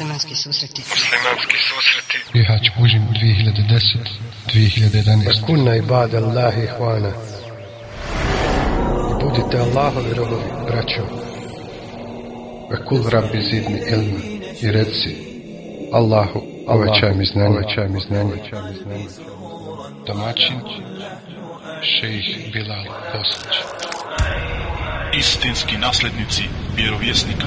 Muslimanski susreti. Muslimanski susreti. Bihać Bužim 2010 2011 Kunna ibad Allahi hvana. I budite Allahovi robovi, braćo. Kul rabbi zidni ilma. I reci Allahu, uvećaj mi znanje, uvećaj mi znanje. Domaćin Šejih Bilal Bosnić istinski naslednici vjerovjesnika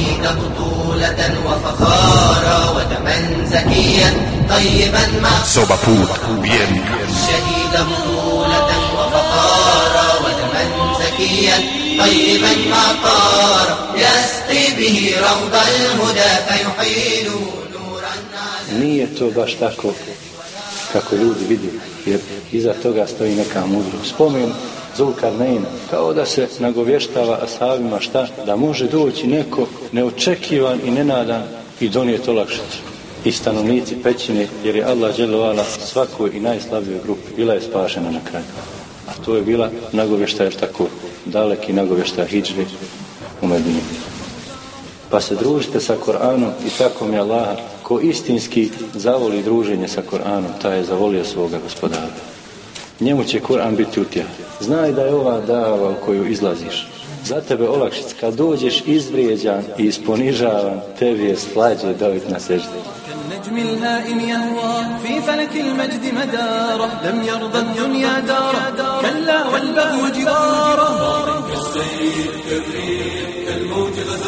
الشهيد بطولة وفخارا ودما زكيا طيبا مع Soba put vjernika. الشهيد بطولة وفخارا ودما زكيا طيبا معطارا يسقي به روض الهدى فيحيل نورا على Nije to baš tako kako ljudi vidi, jer iza toga stoji neka mudrost. Spomen Zulkarneina, kao da se nagovještava ashabima šta? Da može doći neko neočekivan i nenadan i donijeti olakšicu. I stanovnici pećine, jer je Allah dželovala svakoj i najslabijoj grupi bila je spašena na kraju. A to je bila nagovještaj tako daleki nagovještaj hijđri u Medini. Pa se družite sa Koranom i tako mi Allaha, ko istinski zavoli druženje sa Koranom, taj je zavolio svoga gospodara Njemu će Koran biti utjeha. Znaj da je ova dava u koju izlaziš. Za tebe olakšic, kad dođeš izvrijeđan i isponižavan, tebi je slađe dobiti na sežde. كالنجم الهائم يهوى في فلك المجد مداره لم يرضى الدنيا داره كلا والبغي جداره كالسير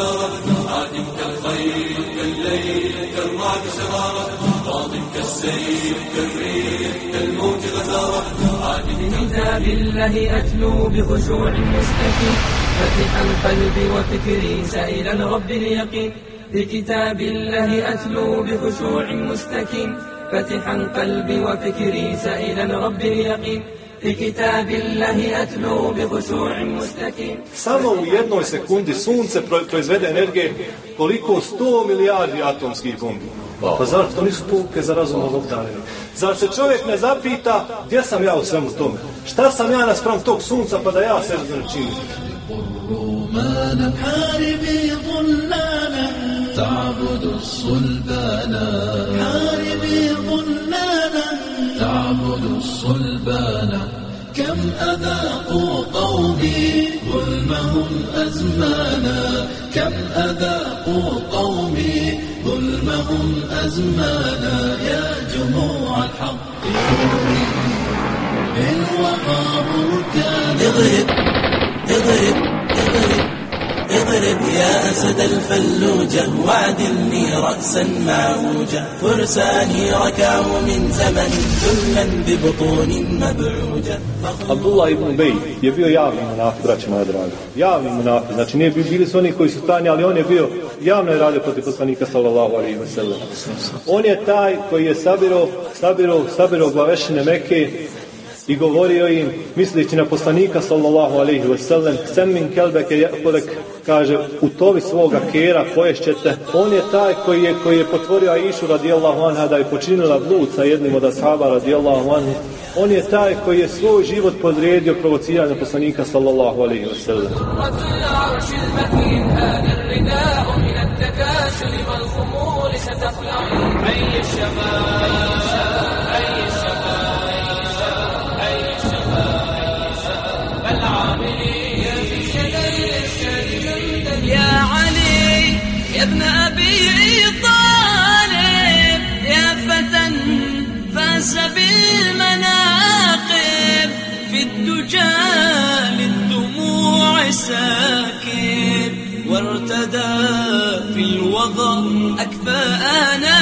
عادم كالخير كالليل كالرعد شراره راض كالسير كالريح كالموج غزاره عادم كتاب الله أتلو بخشوع مستكين فتح القلب وفكري سائلا رب اليقين بكتاب الله أتلو بخشوع مستكين فتح القلب وفكري سائلا رب اليقين بكتاب الله أتلو بخشوع مستكين Samo u jednoj sekundi sunce pro- proizvede energije koliko 100 milijardi atomskih bombi. Pa zar to nisu pouke za razumom obdareni? Zar se čovjek ne zapita gdje sam ja u svemu tome? Šta sam ja naspram tog sunca pa da ja se činim? تعبد الصلبانا حاربي ظنانا تعبد الصلبانا كم أذاقوا قومي ظلمهم أزمانا. كم أذاقوا قومي ظلمهم أزمانا. يا جموع الحق. إن وقعوا كان. اضرب اضرب اضرب اضرب يا أسد الفلوجة وعدلني رأسا معوجة فرساني ركعوا من زمن ذلا ببطون مبعوجة Abdullah ibn Ubej je bio javni monaf, braće moja draga. Javni monaf, znači nije bi- bili su oni koji su stani, ali on je bio javno je radio protiv poslanika sallallahu alaihi wa sallam. On je taj koji je sabiro, sabiro, sabiro glavešine Mekke i govorio im, misleći na poslanika sallallahu alaihi wa sallam, min kelbeke jakulek, kaže, u tovi svoga kera poješćete. On je taj koji je, koji je potvorio Aishu radijallahu anha da je počinila blud sa jednim od ashaba radijallahu anhu. On je taj koji je svoj život podredio provociranju poslanika sallallahu alaihi wa ابن أبي طالب يا فتى فاز بالمناقب في الدجى للدموع ساكن وارتدى في الوغى أكفانا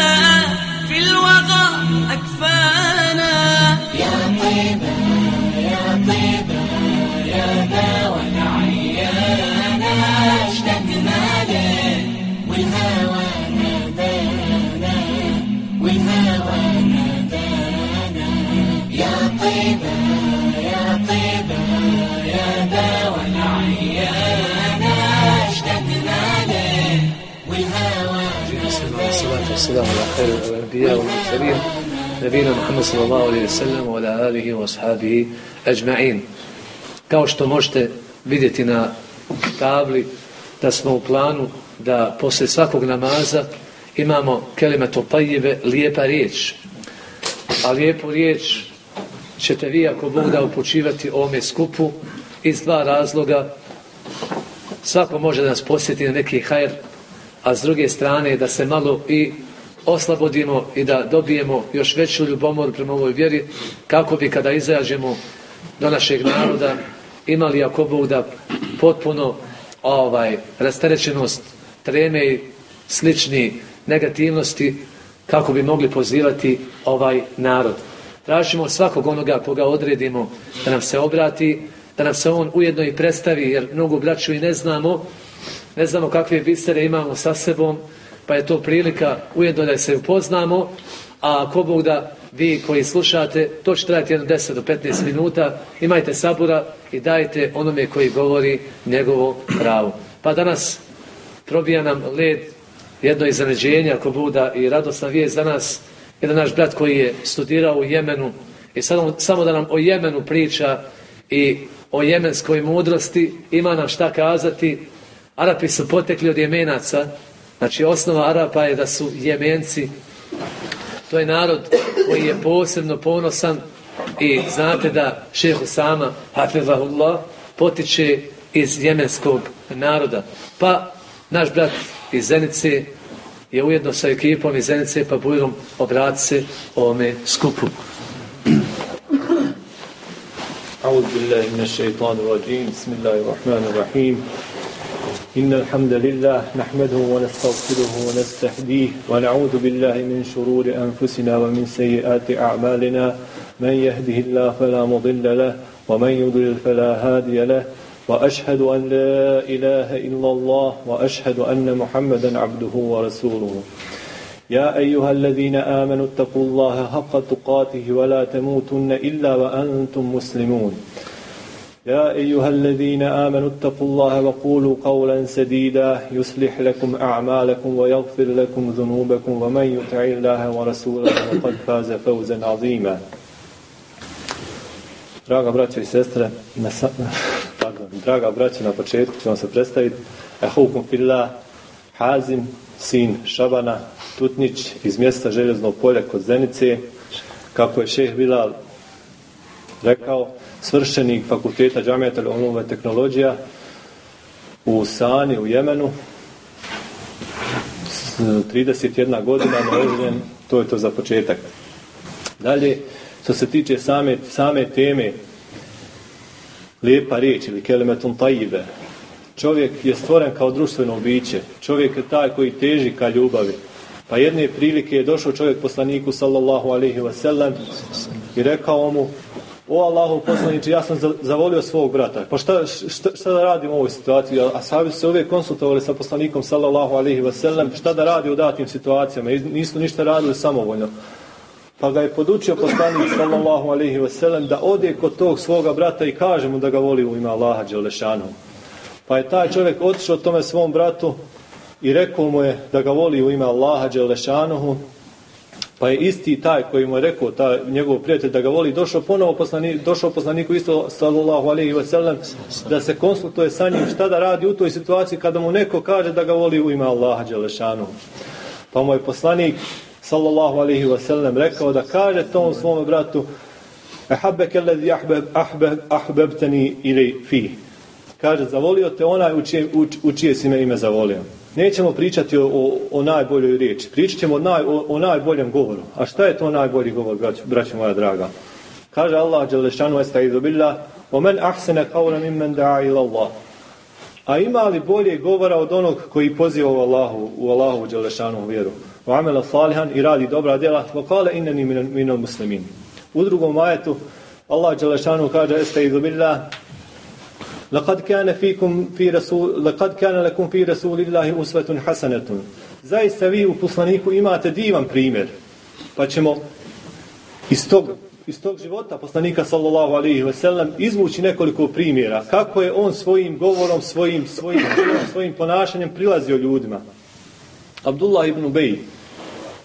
والسلام على خير الأنبياء والمرسلين نبينا محمد صلى الله عليه وسلم وعلى آله وأصحابه أجمعين Kao što možete vidjeti na tabli da smo u planu da poslije svakog namaza imamo kelimetu tajive, lijepa riječ. A lijepu riječ ćete vi ako Bog da upućivati ovome skupu iz dva razloga. Svako može da nas posjeti na neki hajr, a s druge strane da se malo i oslobodimo i da dobijemo još veću ljubomoru prema ovoj vjeri kako bi kada izađemo do našeg naroda imali ako Bog da potpuno ovaj rasterećenost treme i slični negativnosti kako bi mogli pozivati ovaj narod. Tražimo svakog onoga koga odredimo da nam se obrati, da nam se on ujedno i predstavi, jer mnogo braću i ne znamo, ne znamo kakve bisere imamo sa sebom, pa je to prilika ujedno da se upoznamo, a ako Bog da vi koji slušate, to će trajati jedno 10 do 15 minuta, imajte sabura i dajte onome koji govori njegovo pravo. Pa danas probija nam led jedno iznenađenje, ako Buda i radosna vijest za nas, jedan naš brat koji je studirao u Jemenu i samo, samo da nam o Jemenu priča i o jemenskoj mudrosti, ima nam šta kazati. Arapi su potekli od Jemenaca, znači osnova Arapa je da su Jemenci, to je narod koji je posebno ponosan i znate da šehu sama, hafizahullah, potiče iz jemenskog naroda. Pa naš brat iz Zenice je ujedno sa ekipom iz Zenice pa bujrom obrati se ovome skupu. أعوذ بالله من الشيطان الرجيم بسم الله الرحمن الرحيم إن الحمد لله نحمده ونستغفره ونستهديه ونعوذ بالله من شرور أنفسنا ومن سيئات أعمالنا. من يهده الله فلا مضل له ومن يضلل فلا هادي له. وأشهد أن لا إله إلا الله وأشهد أن محمدا عبده ورسوله. يا أيها الذين آمنوا اتقوا الله حق تقاته ولا تموتن إلا وأنتم مسلمون. يا أيها الذين آمنوا اتقوا الله وقولوا قولا سديدا يصلح لكم أعمالكم ويغفر لكم ذنوبكم ومن يطع الله ورسوله فقد فاز فوزا عظيما Draga braćo i sestre, na sa... pardon, draga braćo, na početku ću vam se predstaviti. Ehukum fillah, Hazim, sin Šabana, Tutnić iz mjesta Željeznog polja kod Zenice, kako je šeh Bilal rekao, svršenik fakulteta džamijata ulumove tehnologija u Sani, u Jemenu, s 31 godina neoženjen, to je to za početak. Dalje, što se tiče same, same teme, lijepa riječ ili kelimetun tajive, čovjek je stvoren kao društveno biće, čovjek je taj koji teži ka ljubavi. Pa jedne prilike je došao čovjek poslaniku sallallahu alaihi wasallam i rekao mu o Allahu poslaniče, ja sam zavolio svog brata. Pa šta, šta, šta da radim u ovoj situaciji? A sahabi su se uvijek konsultovali sa poslanikom sallallahu alaihi wasallam šta da radi u datim situacijama. Nisu ništa radili samovoljno. Pa ga je podučio poslanik sallallahu alaihi wasallam da ode kod tog svoga brata i kaže mu da ga voli u ime Allaha Đelešanu. Pa je taj čovjek otišao tome svom bratu i rekao mu je da ga voli u ime Allaha Đelešanuhu, pa je isti taj koji mu je rekao, taj njegov prijatelj da ga voli, došao ponovo poslani, došao poslaniku isto sallallahu alaihi wa sallam, da se konsultuje sa njim šta da radi u toj situaciji kada mu neko kaže da ga voli u ime Allaha Đelešanuhu. Pa mu je poslanik sallallahu alaihi wa sallam rekao da kaže tom svom bratu Ehabbeke ledi ahbeb, ahbeb, ahbebteni ili fi. Kaže, zavolio te onaj u čije, u, u čije si me ime zavolio. Nećemo pričati o, o, o najboljoj riječi. Pričat ćemo naj, o, o najboljem govoru. A šta je to najbolji govor, braćo, braćo moja draga? Kaže Allah, Đelešanu, estaizu billah, o men ahsene kaula mimmen da'a ila Allah. A ima li bolje govora od onog koji poziva u Allahu, u Allahu Đelešanu vjeru? U amela salihan i radi dobra djela, wa kale inneni minal muslimin. U drugom ajetu, Allah Đelešanu kaže, estaizu billah, لقد كان فيكم في رسول لقد كان لكم في رسول الله اسوه حسنه زي u poslaniku imate divan primjer. Pa ćemo iz tog iz tog života poslanika sallallahu alejhi ve sellem izvući nekoliko primjera kako je on svojim govorom, svojim svojim svojim ponašanjem prilazio ljudima. Abdullah ibn Ubej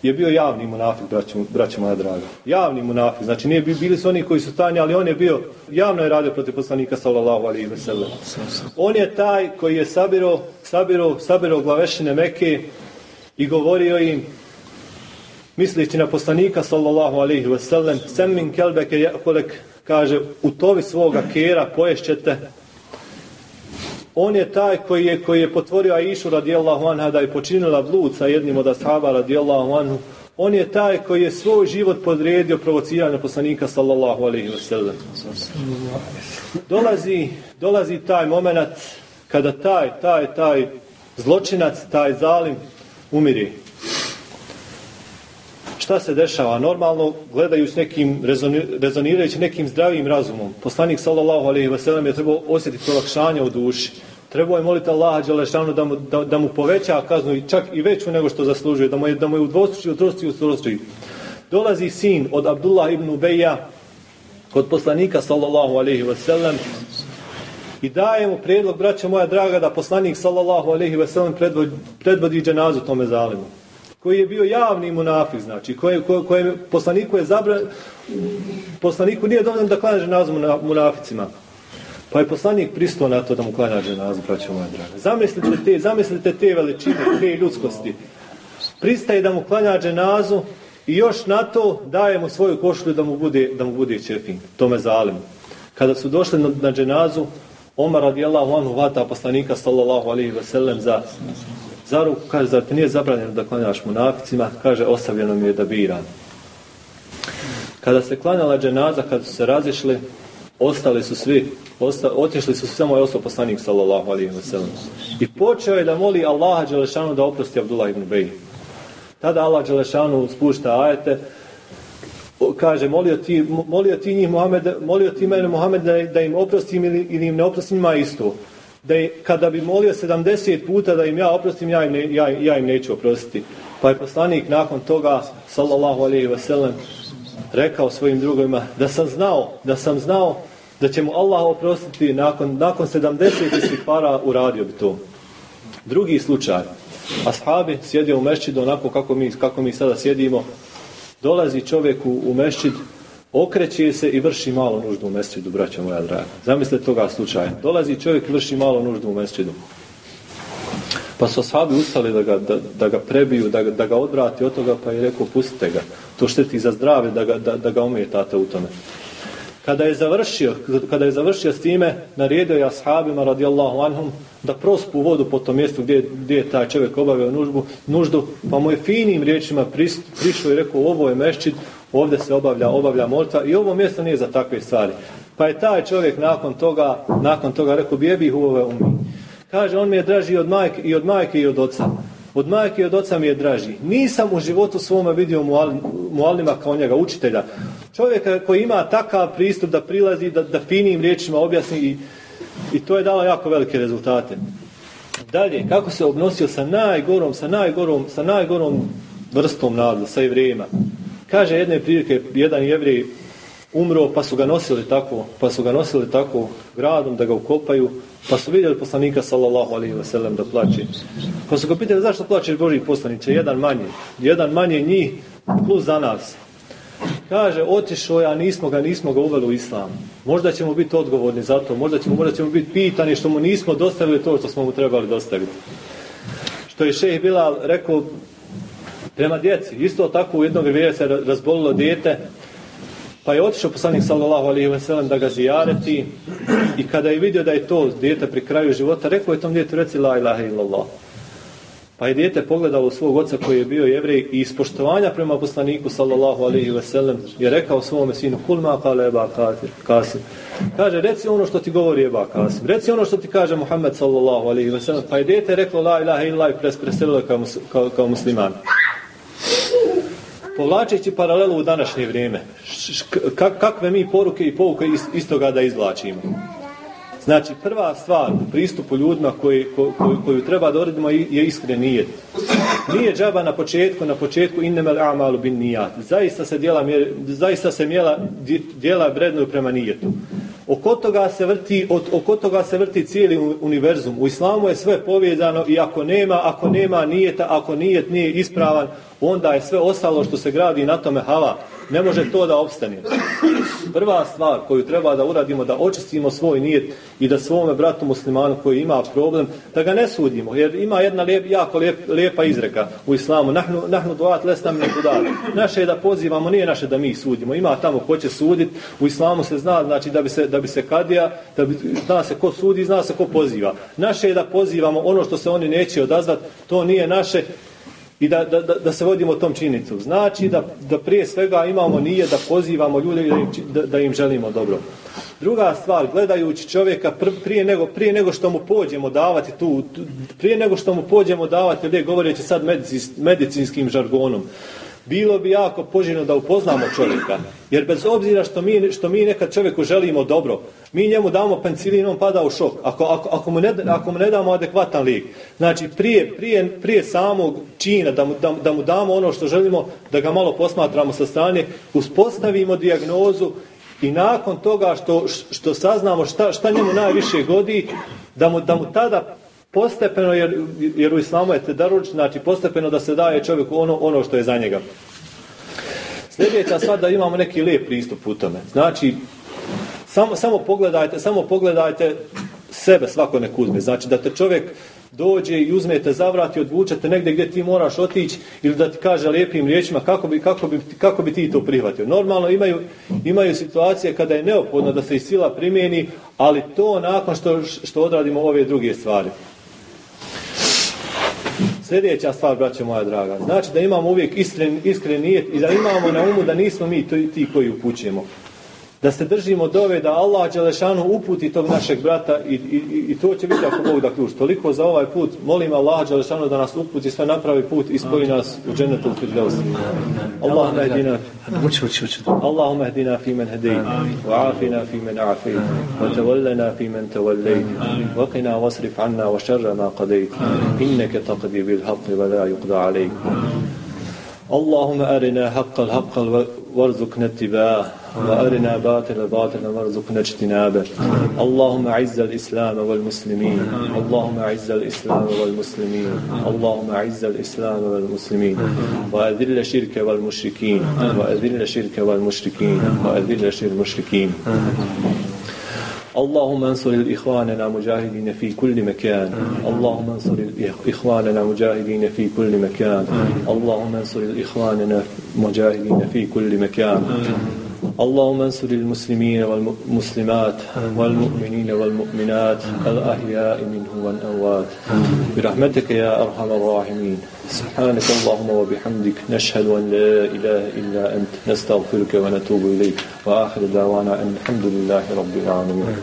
je bio javni munafik, braćo moja draga. Javni munafik, znači nije bi- bili su oni koji su stanje, ali on je bio, javno je radio protiv poslanika sallallahu alaihi ve sellem. On je taj koji je sabiro, sabiro, sabiro glavešine Meke i govorio im, misleći na poslanika sallallahu alaihi ve sellem, sem kelbeke kaže, u tovi svoga kera poješćete. On je taj koji je, koji je potvorio Aishu radijallahu anha da je počinila blud sa jednim od ashaba radijallahu anhu. On je taj koji je svoj život podredio provociranju poslanika sallallahu alaihi ve sellem. Dolazi, dolazi taj moment kada taj, taj, taj zločinac, taj zalim umiri. Šta se dešava? Normalno gledaju s nekim, rezoni- rezonirajući nekim zdravim razumom. Poslanik sallallahu alaihi ve sellem je trebao osjetiti olakšanje u duši. Trebao je moliti Allaha Đelešanu da mu, da, da mu poveća kaznu i čak i veću nego što zaslužuje, da mu je, da mu je udvostruči, udvostruči, udvostruči. Dolazi sin od Abdullah ibn Ubeja kod poslanika sallallahu alaihi ve sellem i daje mu prijedlog, braća moja draga, da poslanik sallallahu alaihi ve sellem predvodi, predvodi dženazu tome zalimu koji je bio javni munafik, znači, koje, koje, poslaniku je zabran, poslaniku nije dovoljno da klanja dženazu muna- munaficima. Pa je poslanik pristao na to da mu klanja dženazu, braćo moja draga. Zamislite te, zamislite te veličine, te ljudskosti. Pristaje da mu klanja dženazu i još na to daje mu svoju košulju da mu bude, da mu bude čefin, tome zalimu. Kada su došli na, na dženazu, Omar radijallahu anhu vata poslanika sallallahu alaihi ve sellem za za ruku, kaže, zar ti nije zabranjeno da klanjaš munaficima? Kaže, ostavljeno mi je da biram. Kada se klanjala dženaza, kada su se razišli, ostali su svi, osta, otišli su samo je ostao poslanik sallallahu alaihi wa. I počeo je da moli Allaha Đelešanu da oprosti Abdullah ibn Bej. Tada Allah Đelešanu spušta ajete, kaže, molio ti, mo- molio ti njih Muhammed, molio ti mene Muhammed da, da im oprostim ili, ili im ne oprostim, ima isto. Da je, kada bi molio 70 puta da im ja oprostim, ja im, ne, ja, ja im neću oprostiti. Pa je poslanik nakon toga, sallallahu alaihi wa sallam, rekao svojim drugovima da sam znao, da sam znao da će mu Allah oprostiti nakon, nakon 70 istighfara uradio bi to. Drugi slučaj. Ashabi sjedio u mešćidu onako kako mi, kako mi sada sjedimo. Dolazi čovjek u, u okreće se i vrši malo nuždu u mešćidu, braća moja draga. Zamislite toga slučaja. Dolazi čovjek i vrši malo nuždu u mešćidu. Pa su ashabi ustali da ga, da, da ga prebiju, da, da ga odvrati od toga, pa je rekao pustite ga. To šteti za zdravlje da ga, da, ga ometate u tome. Kada je završio, kada je završio s time, naredio je ashabima radijallahu anhum da prospu vodu po tom mjestu gdje, gdje je taj čovjek obavio nuždu, pa mu je finim riječima prišao i rekao ovo je mešćid, ovdje se obavlja, obavlja molta i ovo mjesto nije za takve stvari. Pa je taj čovjek nakon toga, nakon toga rekao bjebi ove umi. Kaže, on mi je draži od majke, i od majke i od oca. Od majke i od oca mi je draži. Nisam u životu svome vidio mual- mualima kao njega, učitelja. Čovjeka koji ima takav pristup da prilazi, da, da finim riječima objasni i, i to je dalo jako velike rezultate. Dalje, kako se obnosio sa najgorom, sa najgorom, sa najgorom vrstom naroda, sa jevrejima. Kaže jedne prilike, jedan jevrej umro, pa su ga nosili tako, pa su ga nosili tako gradom da ga ukopaju, pa su vidjeli poslanika sallallahu alaihi wa sallam da plaće. Pa su ga pitali zašto plaćeš Boži poslaniče, jedan manje, jedan manje njih plus za nas. Kaže, otišao je, a nismo ga, nismo ga uveli u islam. Možda ćemo biti odgovorni za to, možda ćemo, možda ćemo biti pitani što mu nismo dostavili to što smo mu trebali dostaviti. Što je šejh Bilal rekao prema djeci, isto tako u jednog vrijeme se ra- razbolilo dijete, pa je otišao poslanik sallallahu alejhi ve sellem da ga zijareti i kada je vidio da je to dijete pri kraju života, rekao je tom djetetu reci la ilaha illallah. Pa je dijete pogledalo svog oca koji je bio jevrej i iz poštovanja prema poslaniku sallallahu alejhi ve sellem je rekao svome sinu kul ma qala eba kasim. Kaže reci ono što ti govori eba kasim. Reci ono što ti kaže Muhammed sallallahu alejhi ve sellem. Pa je dijete reklo la ilaha illallah i pres preselilo kao, kao, kao musliman. Povlačeći paralelu u današnje vrijeme, kakve mi poruke i pouke iz toga da izvlačimo? Znači, prva stvar u pristupu ljudima koji, ko- koju, koju treba da uradimo je iskren nijet. Nije džaba na početku, na početku innemel amalu bin nijat. Zaista se djela, zaista se mjela, djela vrednuju prema nijetu. Oko toga se vrti, od- oko toga se vrti cijeli univerzum. U islamu je sve povezano i ako nema, ako nema nijeta, ako nijet nije ispravan, onda je sve ostalo što se gradi na tome hava. Ne može to da opstane. Prva stvar koju treba da uradimo, da očistimo svoj nijet i da svome bratu muslimanu koji ima problem, da ga ne sudimo. Jer ima jedna lijep, jako lijep, lijepa izreka u islamu. Nahnu, nahnu duat lestam. Naše je da pozivamo, nije naše da mi sudimo. Ima tamo ko će suditi. U islamu se zna, znači da bi se, da bi se kadija, da bi, zna se ko sudi, zna se ko poziva. Naše je da pozivamo ono što se oni neće odazvati, to nije naše i da, da, da, se vodimo tom činjenicu. Znači da, da prije svega imamo nije da pozivamo ljude da im, da, im želimo dobro. Druga stvar, gledajući čovjeka pr- prije nego, prije nego što mu pođemo davati tu, prije nego što mu pođemo davati, lijek govoreći sad medicins- medicinskim žargonom, bilo bi jako poželjno da upoznamo čovjeka. Jer bez obzira što mi, što mi nekad čovjeku želimo dobro, mi njemu damo penicilin, on pada u šok. Ako, ako, ako, mu, ne, ako mu ne damo adekvatan lijek. Znači, prije, prije, prije samog čina, da mu, da, da mu damo ono što želimo, da ga malo posmatramo sa strane, uspostavimo dijagnozu i nakon toga što, što saznamo šta, šta njemu najviše godi, da mu, da mu tada postepeno, jer, jer u islamu je tedaruč, znači postepeno da se daje čovjeku ono, ono što je za njega. Sljedeća stvar da imamo neki lijep pristup u tome. Znači, samo, samo pogledajte, samo pogledajte sebe svako nek uzme. Znači da te čovjek dođe i uzmete zavrat i odvučete negdje gdje ti moraš otići ili da ti kaže lijepim riječima kako bi, kako bi, kako bi ti to prihvatio. Normalno imaju, imaju situacije kada je neophodno da se i sila primjeni, ali to nakon što, što odradimo ove druge stvari. Sljedeća stvar, braćo moja draga, znači da imamo uvijek iskren, iskren nijet i da imamo na umu da nismo mi ti koji upućujemo. Da se držimo dove da Allah Đelešanu uputi tog našeg brata i, i, i to će biti ako Bog da ključ. Toliko za ovaj put. Molim Allah Đelešanu da nas uputi sve napravi put i spoji nas u džennetu Firdaus. Allahumma edina Uči, uči, uči. اللهم اهدنا فيمن هديت وعافنا فيمن عافيت وتولنا فيمن توليت وقنا واصرف عنا وشر ما قضيت إنك تقضي بالحق ولا يقضى عليك اللهم أرنا حق الحق وارزقنا اتباعه وأرنا باطل باطلا وارزقنا اجتنابه. اللهم أعز الإسلام والمسلمين. اللهم أعز الإسلام والمسلمين. اللهم أعز الإسلام والمسلمين. وأذل الشرك والمشركين. وأذل الشرك والمشركين. وأذل الشرك المشركين اللهم انصر الإخواننا مجاهدين في كل مكان. اللهم انصر الإخواننا مجاهدين في كل مكان. اللهم انصر الإخواننا مجاهدين في كل مكان. اللهم انصر المسلمين والمسلمات والمؤمنين والمؤمنات الأحياء منهم والأموات برحمتك يا أرحم الراحمين سبحانك اللهم وبحمدك نشهد أن لا إله إلا أنت نستغفرك ونتوب إليك وآخر دعوانا أن الحمد لله رب العالمين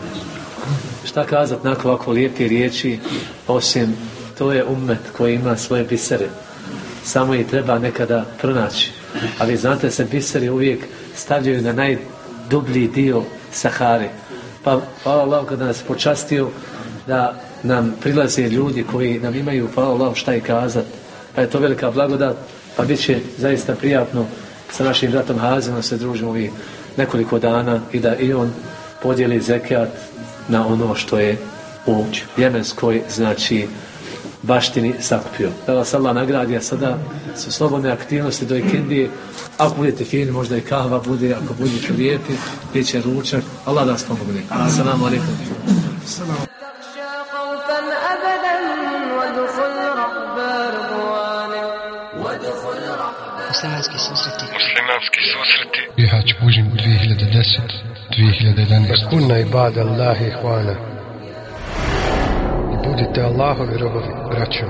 Šta kazat nakon ovako lijepe riječi, osim to je ummet koji ima svoje bisere. Samo ih treba nekada pronaći. Ali znate se biseri uvijek stavljaju na najdublji dio Sahare. Pa hvala Allah kada nas počastio da nam prilaze ljudi koji nam imaju hvala Allah šta i kazat. Pa je to velika blagodat, pa bit će zaista prijatno sa našim bratom Hazimom se družimo ovih nekoliko dana i da i on podijeli zekat na ono što je u jemenskoj, znači, baštini sakupio. Da vas Allah nagradi, a sada su slobodne aktivnosti do ikindije. Ako budete fini, možda i kahva bude, ako budete lijepi, bit će ručak. Allah da vas pomogne. Assalamu alaikum. Muslimanski susreti. Muslimanski susreti. Bihać Bužim 2010. 2011. Vaskunna ibada Allahi hvana. I budite Allahovi robovi, braćo.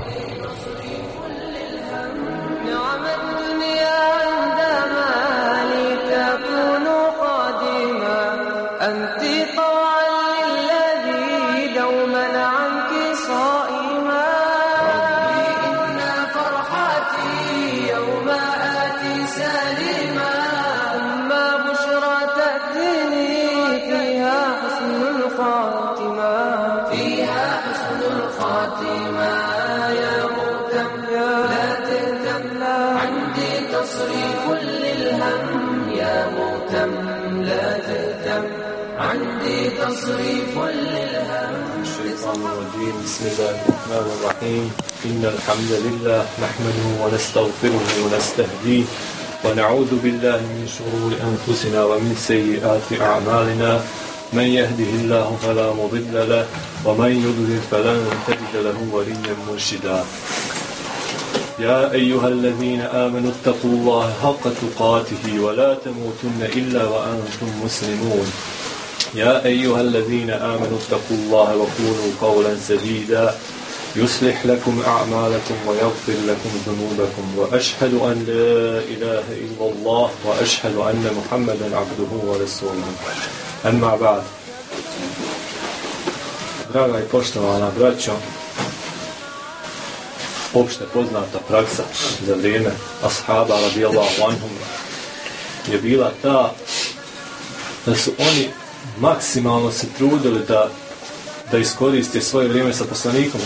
الرحيم. إن الحمد لله نحمده ونستغفره ونستهديه ونعوذ بالله من شرور أنفسنا ومن سيئات أعمالنا. من يهده الله فلا مضل له ومن يضلل فلن تجد له وليا مرشدا. يا أيها الذين آمنوا اتقوا الله حق تقاته ولا تموتن إلا وأنتم مسلمون. يا أيها الذين آمنوا اتقوا الله وقولوا قولا سديدا. يصلح لكم أعمالكم ويغفر لكم ذنوبكم وأشهد أن لا إله إلا الله وأشهد أن محمدا عبده ورسوله أما بعد Draga i poštovana braćo, opšte poznata praksa za vrijeme ashaba radijallahu anhum je bila ta da su oni maksimalno se trudili da da iskoriste svoje vrijeme sa poslanikom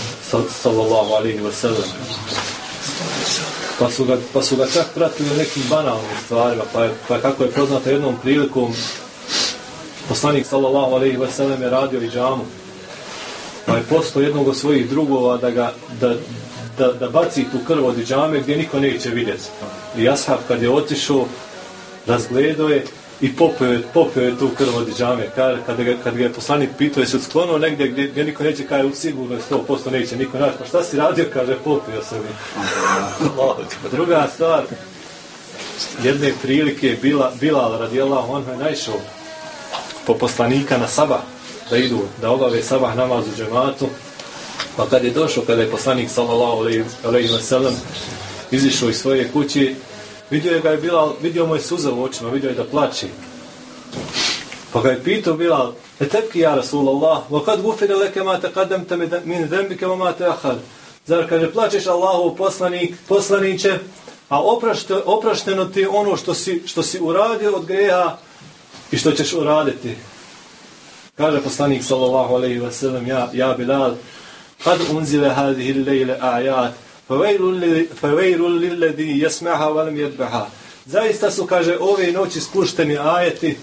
sallallahu alaihi wa sallam. Pa su, ga, pa su ga čak pratili u nekim banalnim stvarima pa, je, pa kako je poznato jednom prilikom poslanik sallallahu alaihi wa sallam je radio i džamu. Pa je poslao jednog od svojih drugova da ga da, da, da baci tu krv od džame gdje niko neće vidjeti. I ashab kad je otišao razgledao je i popio je, popio je tu krv od džame. Kad, kad, ga, kad ga je poslanik pitao, je se sklonuo negdje gdje, gdje niko neće, kaže, sigurno je 100% neće niko naći. Pa šta si radio? Kaže, popio sam je. Druga stvar, jedne prilike bila, Bilal radijallahu anhu je naišao po poslanika na sabah, da idu, da obave sabah namaz u džematu. Pa kad je došao, kada je poslanik sallallahu alaihi wa sallam izišao iz svoje kuće, Vidio je ga je Bilal, vidio mu je suza u očima, vidio je da plači. Pa ga je pitao Bilal, e tepki ja Rasulallah, kad gufire leke ma taqaddam te min dembike wa ma teahar. Zar kaže, plačeš Allahu poslanik, poslaniće, a oprašte, oprašteno ti ono što si, što si uradio od greha i što ćeš uraditi. Kaže poslanik sallallahu alaihi wa sallam, ja, ja Bilal, kad unzile hadihi lejle ajat, Faveirun lilledi jesmeha valim jedbeha. Zaista su, kaže, ove noći spušteni ajeti,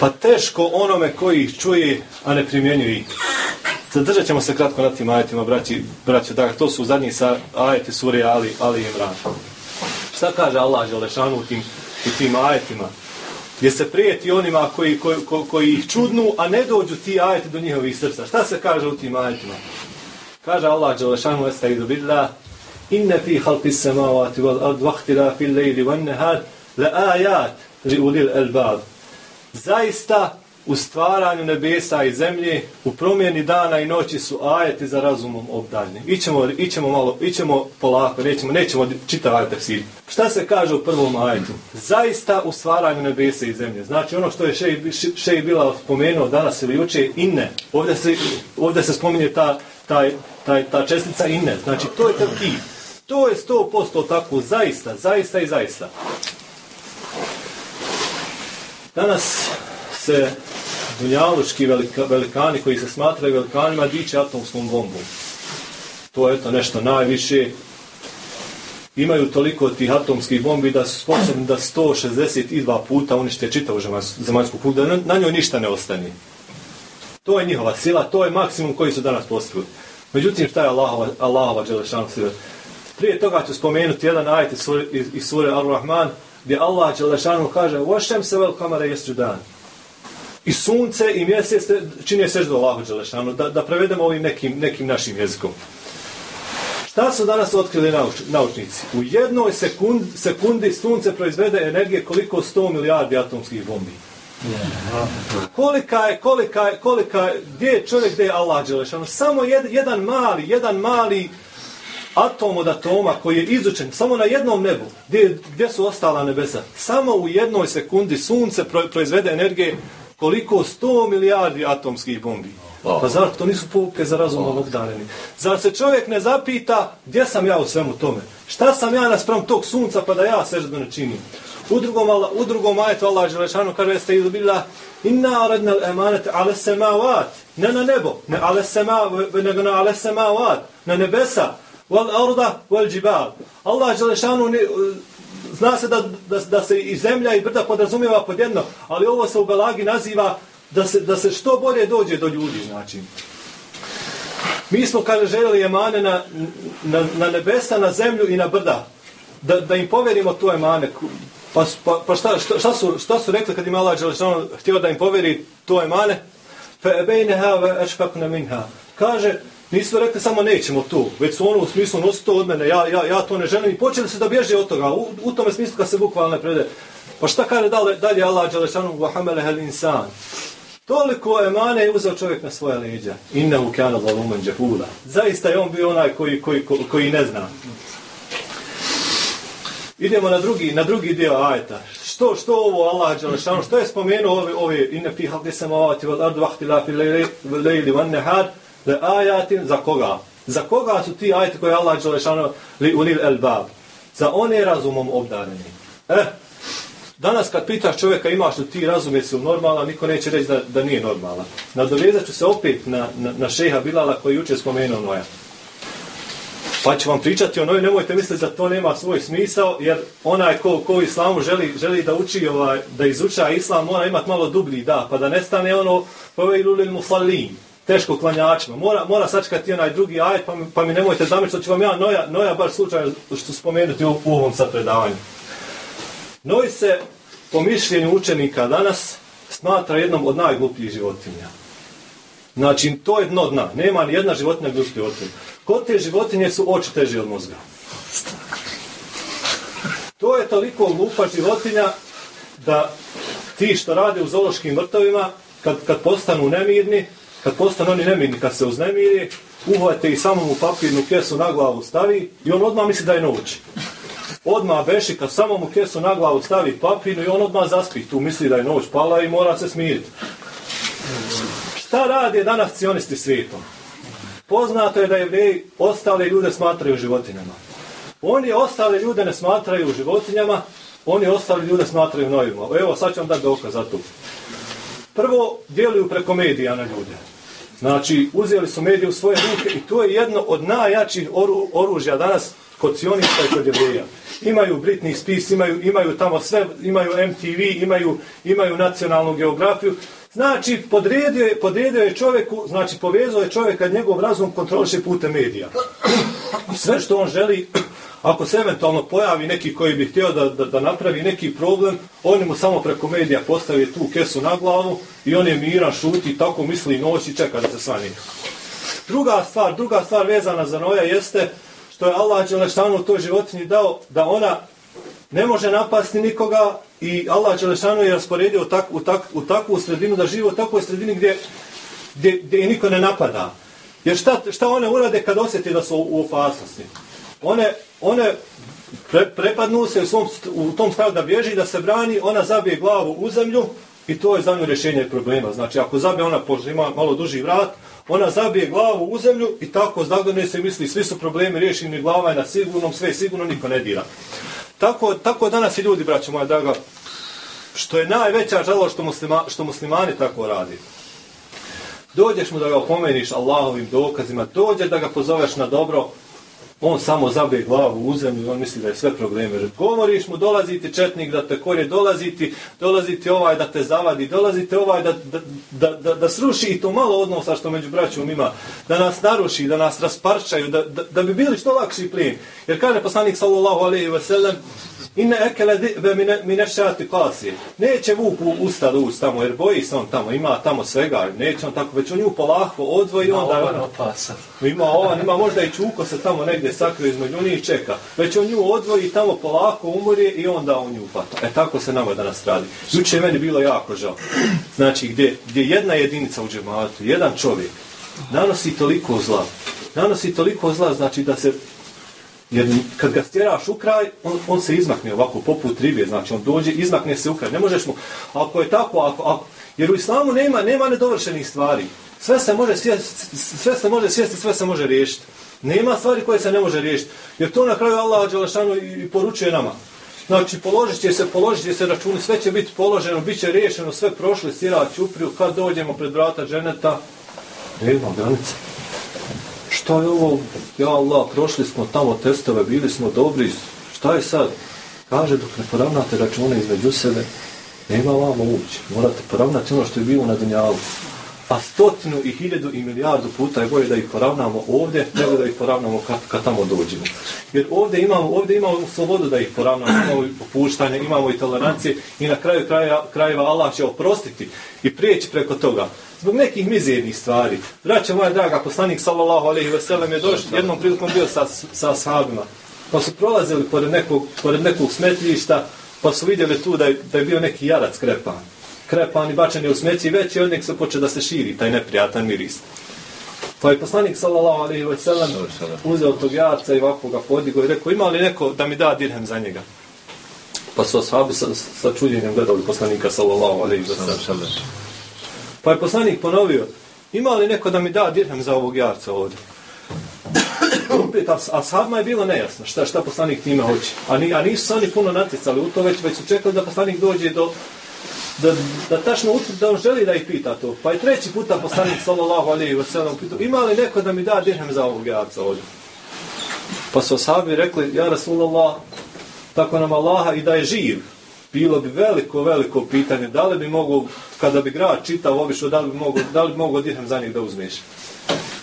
pa teško onome koji ih čuje, a ne primjenjuje ih. Zadržat ćemo se kratko na tim ajetima, braći, braći. Dakle, to su zadnji sa ajeti sure Ali, Ali Imran. Šta kaže Allah Želešanu u tim, u tim ajetima? Gdje se prijeti onima koji, koji, ko, koji ih čudnu, a ne dođu ti ajeti do njihovih srca. Šta se kaže u tim ajetima? Kaže Allah Đelešanu Esta idu billah inne fi halqi samavati wal ard vahtira fil lejli van nehar la ajat li ulil. Zaista u stvaranju nebesa i zemlje, u promjeni dana i noći su ajeti za razumom obdaljni. Ićemo, ićemo malo, ićemo polako, nećemo, nećemo čitav ajet tefsir. Šta se kaže u prvom ajetu? Zaista u stvaranju nebesa i zemlje. Znači ono što je šej, šej bila spomenuo danas ili juče, inne. Ovdje se, ovdje se spominje ta, taj, taj, ta čestica inne. Znači to je tevkid. To je sto posto tako, zaista, zaista i zaista. Danas se dunjalučki velika, velikani koji se smatraju velikanima diče atomskom bombom. To je to nešto najviše. Imaju toliko tih atomskih bombi da su sposobni da 162 puta unište čitavu zemaljsku kuglu, da na, njoj ništa ne ostane. To je njihova sila, to je maksimum koji su danas postigli. Međutim, šta je Allahova, Allahova? Prije toga ću spomenuti jedan ajet iz iz, iz sure Ar-Rahman, gdje Allah Đelešanu kaže Vošem se vel kamare jesu dan. I sunce i mjesec čine seždu Allahu Đelešanu, da, da prevedemo ovim nekim, nekim našim jezikom. Šta su danas otkrili nauč, naučnici? U jednoj sekund, sekundi sunce proizvede energije koliko 100 milijardi atomskih bombi. Kolika je, kolika je, kolika je, gdje je čovjek, gdje je Allah Đelešanu? Samo jed, jedan mali, jedan mali atom od atoma koji je izučen samo na jednom nebu, gdje, gdje su ostala nebesa, samo u jednoj sekundi sunce proizvede energije koliko 100 milijardi atomskih bombi. Pa zar to nisu pouke za razumom obdareni? Zar se čovjek ne zapita gdje sam ja u svemu tome? Šta sam ja naspram tog sunca pa da ja seždu ne činim? U drugom, u drugom ajetu Allah Želešanu kaže jeste izubila inna aradna emanete ale semavat ne na nebo, ne ale sema, nego na ale semavat na nebesa wal arda wal jibal Allah Želešanu zna se da, da, da se i zemlja i brda podrazumijeva pod jedno, ali ovo se u Belagi naziva da se, da se što bolje dođe do ljudi, znači. Mi smo, kaže, željeli emane na, na, na nebesa, na zemlju i na brda. Da, da im poverimo tu emane. Pa, pa, pa šta, šta, šta, su, šta su rekli kad im Allah Đelešanu htio da im poveri tu emane? Fe ebejneha ve minha. Kaže, nisu rekli samo nećemo tu, već su ono u smislu nosi to od mene, ja, ja, ja to ne želim i počeli su da bježe od toga. U, u tome smislu kad se bukvalno ne prede. Pa šta kaže dalje, dalje Allah Đelešanu vahamele hel insan? Toliko emane je uzeo čovjek na svoje leđa. Innehu kana zalumen džehula. Zaista je on bio onaj koji, koji, koji, koji ne zna. Idemo na drugi, na drugi dio ajeta. Što, što ovo Allah Đelešanu, što je spomenuo ove, ove inne fi halki samavati wal ardu vahti la fi lejli van nehar, le ajatin, za koga? Za koga su ti ajeti koje Allah Đelešanu li ulil el bab? Za one razumom obdareni. Eh, Danas kad pitaš čovjeka imaš li ti razum jesi li normalan, niko neće reći da, da nije normalan. Nadovezat ću se opet na, na, na šeha Bilala koji juče spomenuo Noja. Pa ću vam pričati o Noju, nemojte misliti da to nema svoj smisao, jer onaj ko, ko u islamu želi, želi da uči, ovaj, da izuča islam, mora imati malo dublji da, pa da nestane ono povejlu lil musallin, teško klanjačima. Mora, mora sačekati onaj drugi ajet, pa mi, pa mi nemojte zamisliti, što ću vam ja Noja, Noja baš slučajno što spomenuti u, u ovom sad predavanju. Noj se, po mišljenju učenika danas, smatra jednom od najglupljih životinja. Znači, to je dno dna. Nema ni jedna životinja gluplja od toga. Kod te životinje su oči teže od mozga. To je toliko glupa životinja da ti što rade u zoološkim vrtovima, kad, kad postanu nemirni, kad postanu oni nemirni, kad se uznemiri, uhvate i samo mu papirnu kesu na glavu stavi i on odmah misli da je noć. Odmah beši, kad samo mu kesu na glavu stavi papirnu i on odmah zaspi. Tu misli da je noć pala i mora se smiriti. Šta rade danas cionisti svijetom? Poznato je da jevreji ostale ljude smatraju životinjama. Oni ostale ljude ne smatraju životinjama, oni ostale ljude smatraju nojima. Evo, sad ću vam dati dokaz za to. Prvo, djeluju preko medija na ljude. Znači, uzeli su medije u svoje ruke i to je jedno od najjačih oru, oružja danas kod sionista i kod jevreja. Imaju Britney spis, imaju, imaju tamo sve, imaju MTV, imaju, imaju nacionalnu geografiju. Znači, podredio je, podredio je čovjeku, znači povezao je čovjeka njegov razum kontroliše putem medija. Sve što on želi, ako se eventualno pojavi neki koji bi htio da, da, da napravi neki problem, oni mu samo preko medija postavi tu kesu na glavu i on je miran, šuti, tako misli noć i čeka da se svani. Druga stvar, druga stvar vezana za Noja jeste što je Allah Đelešanu toj životinji dao da ona ne može napasti nikoga i Allah Đelešanu je rasporedio tak, u, tak, u takvu sredinu da živi u takvoj sredini gdje, gdje, gdje je niko ne napada. Jer šta, šta one urade kad osjeti da su u opasnosti? One, one pre, prepadnu se u, svom, u tom stavu da bježi, da se brani, ona zabije glavu u zemlju i to je za nju rješenje problema. Znači, ako zabije ona, pošto ima malo duži vrat, ona zabije glavu u zemlju i tako zagodne se misli, svi su problemi riješeni, glava je na sigurnom, sve je sigurno, niko ne dira. Tako, tako danas i ljudi, braćo moja draga, što je najveća žalost što, muslima, što muslimani tako radi. Dođeš mu da ga opomeniš Allahovim dokazima, dođeš da ga pozoveš na dobro, on samo zabije glavu u zemlju, on misli da je sve probleme. Govoriš mu, dolazi ti četnik da te korje, dolazi ti, dolazi ti ovaj da te zavadi, dolazi ti ovaj da, da, da, da, sruši i to malo odnosa što među braćom ima, da nas naruši, da nas rasparčaju, da, bi bili što lakši plijen. Jer kaže poslanik sallallahu alaihi ve sellem, Inne ekele dibe mine, šati. Neće vuk u usta da ući tamo, jer boji se on tamo, ima tamo svega, neće on tako, već on nju polahko odvoji, onda... Ima ovan, ima možda i čuko se tamo negdje sakrio između njih i čeka. Već on nju odvoji tamo polako umori i onda on nju upata. E tako se nama danas radi. Juče je meni bilo jako žao. Znači gdje, gdje jedna jedinica u džematu, jedan čovjek, nanosi toliko zla. Nanosi toliko zla, znači da se jer kad ga stjeraš u kraj, on, on se izmakne ovako poput ribe, znači on dođe, izmakne se u kraj. Ne možeš mu, ako je tako, ako, ako, jer u islamu nema, nema nedovršenih stvari. Sve se može sjesti, sve se može sjesti, sve se može riješiti. Nema stvari koje se ne može riješiti. Jer to na kraju Allah Đelešanu i poručuje nama. Znači, položit će se, položit će se računi, sve će biti položeno, bit će riješeno, sve prošli, stjera ćupriju, kad dođemo pred vrata dženeta, nema granica. Šta je ovo? Ja Allah, prošli smo tamo testove, bili smo dobri. Šta je sad? Kaže, dok ne poravnate račune između sebe, nema vama ući. Morate poravnati ono što je bilo na dunjalu. A stotinu i hiljadu i milijardu puta je bolje da ih poravnamo ovdje, nego da ih poravnamo kad, kad tamo dođemo. Jer ovdje imamo, ovdje imamo slobodu da ih poravnamo, imamo i popuštanje, imamo i tolerancije i na kraju kraja, krajeva Allah će oprostiti i prijeći preko toga. Zbog nekih mizernih stvari. Braća moja draga, poslanik sallallahu alejhi ve sellem je došao jednom prilikom bio sa, sa ashabima. Pa su prolazili pored nekog, pored nekog smetljišta, pa su vidjeli tu da je, da je bio neki jarac krepan. Krepan i bačen je u smeći već i od njeg se počeo da se širi taj neprijatan miris. Pa je poslanik sallallahu alejhi ve sellem uzeo tog jarca i ovako ga podigao i rekao ima li neko da mi da dirhem za njega? Pa su ashabi sa, sa čudjenjem gledali poslanika sallallahu alejhi ve sellem. Pa je poslanik ponovio, ima li neko da mi da dirhem za ovog jarca ovdje? Opet, a, a sadma je bilo nejasno šta, šta poslanik time hoće. A, ni, a nisu se oni puno natjecali u to, već, već su čekali da poslanik dođe do, da, da tačno utvrdi da on želi da ih pita to. Pa je treći puta poslanik sallallahu alejhi ve sellem pitao, ima li neko da mi da dirhem za ovog jarca ovdje? Pa su ashabi rekli, ja Rasulullah, tako nam Allaha i da je živ, bilo bi veliko, veliko pitanje, da li bi mogu, kada bi grad čitao obišao, da li bi mogu, da li bi mogu dirhem za njih da uzmeš?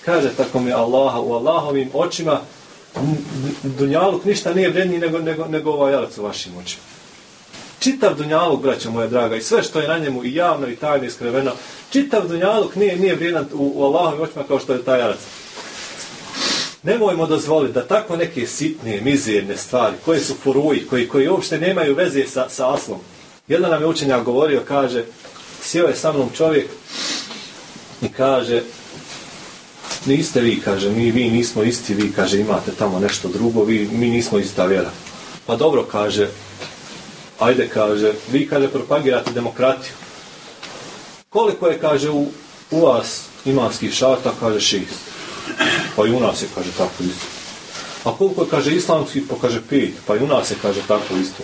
Kaže tako mi Allaha, u Allahovim očima, Dunjaluk ništa nije vredniji nego, nego, nego ovaj jarac u vašim očima. Čitav Dunjaluk, braćo moja draga, i sve što je na njemu i javno i tajno iskreveno, čitav Dunjaluk nije, nije vrijedan u, u Allahovim očima kao što je taj jarac. Nemojmo dozvoliti da tako neke sitne, mizerne stvari, koje su furuji, koji, koji uopšte nemaju veze sa, sa aslom. Jedan nam je učenjak govorio, kaže, sjeo je sa mnom čovjek i kaže, niste vi, kaže, mi, vi nismo isti, vi, kaže, imate tamo nešto drugo, vi, mi nismo ista vjera. Pa dobro, kaže, ajde, kaže, vi, kaže, propagirate demokratiju. Koliko je, kaže, u, u vas imanskih šata, kaže, šest. Pa i u nas je, kaže, tako isto. A koliko je, kaže, islamskih, pa kaže, pet. Pa i u nas je, kaže, tako isto.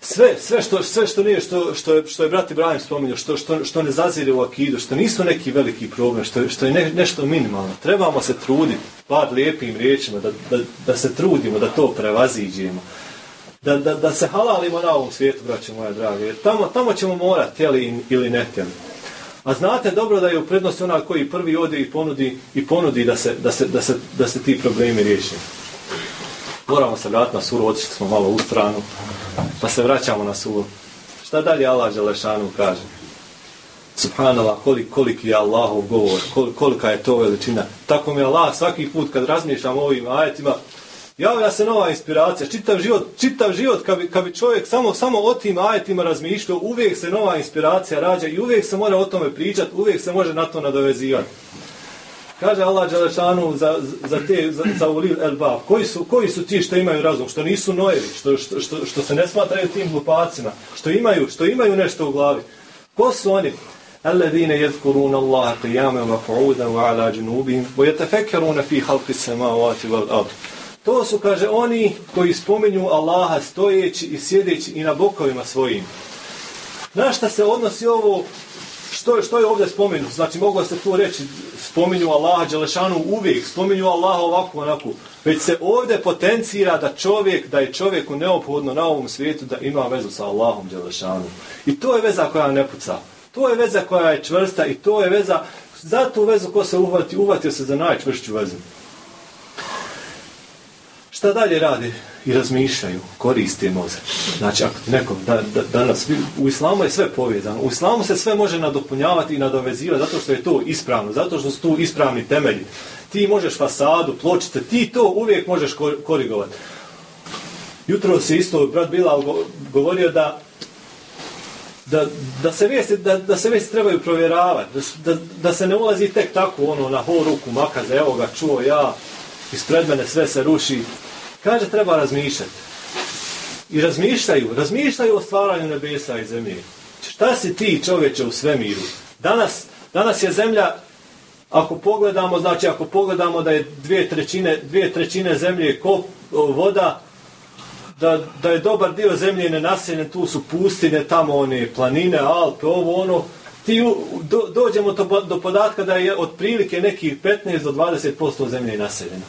Sve, sve što, sve što nije, što, što je, što je brat Ibrahim spominjao, što, što, što ne zazire u akidu, što nisu neki veliki problem, što, što je ne, nešto minimalno. Trebamo se truditi, par lijepim riječima, da, da, da se trudimo, da to prevaziđemo. Da, da, da se halalimo na ovom svijetu, braće moja draga, jer tamo, tamo ćemo morati, htjeli ili ne htjeli. A znate dobro da je u prednosti onaj koji prvi ode i ponudi, i ponudi da, se, da, se, da, se, da se ti problemi riješi. Moramo se vratiti na suru, otišli smo malo u stranu, pa se vraćamo na suru. Šta dalje Allah Želešanu kaže? Subhanallah, kolik, koliki je Allahov govor, kol, kolika je to veličina. Tako mi Allah svaki put kad razmišljam o ovim ajetima, javlja se nova inspiracija. Čitav život, čitav život kad bi, kad bi čovjek samo, samo o tim ajetima razmišljao, uvijek se nova inspiracija rađa i uvijek se mora o tome pričati, uvijek se može na to nadovezivati. Kaže Allah Đelešanu za, za te, za, za ulil el bab. Koji su, koji su ti što imaju razum, što nisu nojevi, što, što, što, što se ne smatraju tim glupacima, što imaju, što imaju nešto u glavi. Ko su oni? الذين يذكرون الله قياما وقعودا وعلى جنوبهم ويتفكرون في خلق السماوات والأرض to su, kaže, oni koji spominju Allaha stojeći i sjedeći i na bokovima svojim. Na šta se odnosi ovo, što je, što je ovdje spomenuto? Znači, moglo se tu reći, spominju Allaha Đelešanu uvijek, spominju Allaha ovako, onako. Već se ovdje potencira da čovjek, da je čovjeku neophodno na ovom svijetu da ima vezu sa Allahom Đelešanu. I to je veza koja ne puca. To je veza koja je čvrsta i to je veza, za tu vezu ko se uhvati, uhvatio se za najčvršću vezu. Šta dalje radi? I razmišljaju, koriste mozak. Znači, ako neko da, da, danas, u islamu je sve povezano. U islamu se sve može nadopunjavati i nadovezivati zato što je to ispravno, zato što su tu ispravni temelji. Ti možeš fasadu, pločice, ti to uvijek možeš ko- korigovati. Jutro se isto brat Bilal go- govorio da da, da, se vijesti, da, da se vijesti trebaju provjeravati, da, da, se ne ulazi tek tako ono na ho ruku makaze, evo ga čuo ja, ispred mene sve se ruši. Kaže treba razmišljati. I razmišljaju, razmišljaju o stvaranju nebesa i zemlje. Šta si ti čovječe u svemiru? Danas, danas je zemlja, ako pogledamo, znači ako pogledamo da je dvije trećine, dvije trećine zemlje kop, voda, da, da je dobar dio zemlje nenaseljen, tu su pustine, tamo one planine, Alpe, ovo ono, ti do, dođemo do, do podatka da je otprilike nekih 15 do 20% zemlje naseljeno.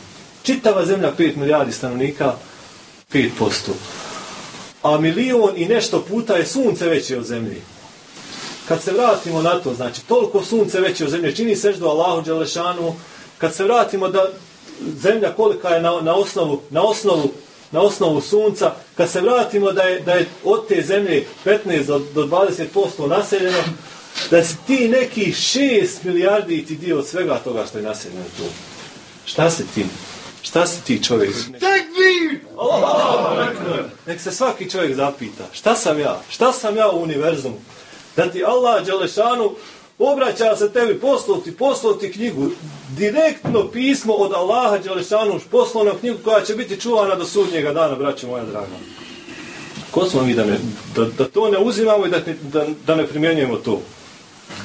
Čitava zemlja 5 milijardi stanovnika, 5%. a milion i nešto puta je sunce veće od zemlje. Kad se vratimo na to, znači toliko sunce veće od zemlje, čini seždu Allahu Đelešanu, kad se vratimo da zemlja kolika je na, na osnovu, na osnovu na osnovu sunca, kad se vratimo da je, da je od te zemlje 15 do, do 20% naseljeno, da si ti neki 6 milijardi ti dio od svega toga što je naseljeno tu. Šta si ti? Šta si ti čovjek? Tekbir! Nek se svaki čovjek zapita, šta sam ja? Šta sam ja u univerzumu? Da ti Allah Đelešanu obraća se tebi, poslao ti, poslao ti knjigu, direktno pismo od Allaha Đelešanu, poslovnu knjigu koja će biti čuvana do sudnjega dana, braće moja draga. Ko smo mi da, ne, da, da to ne uzimamo i da, da ne primjenjujemo to?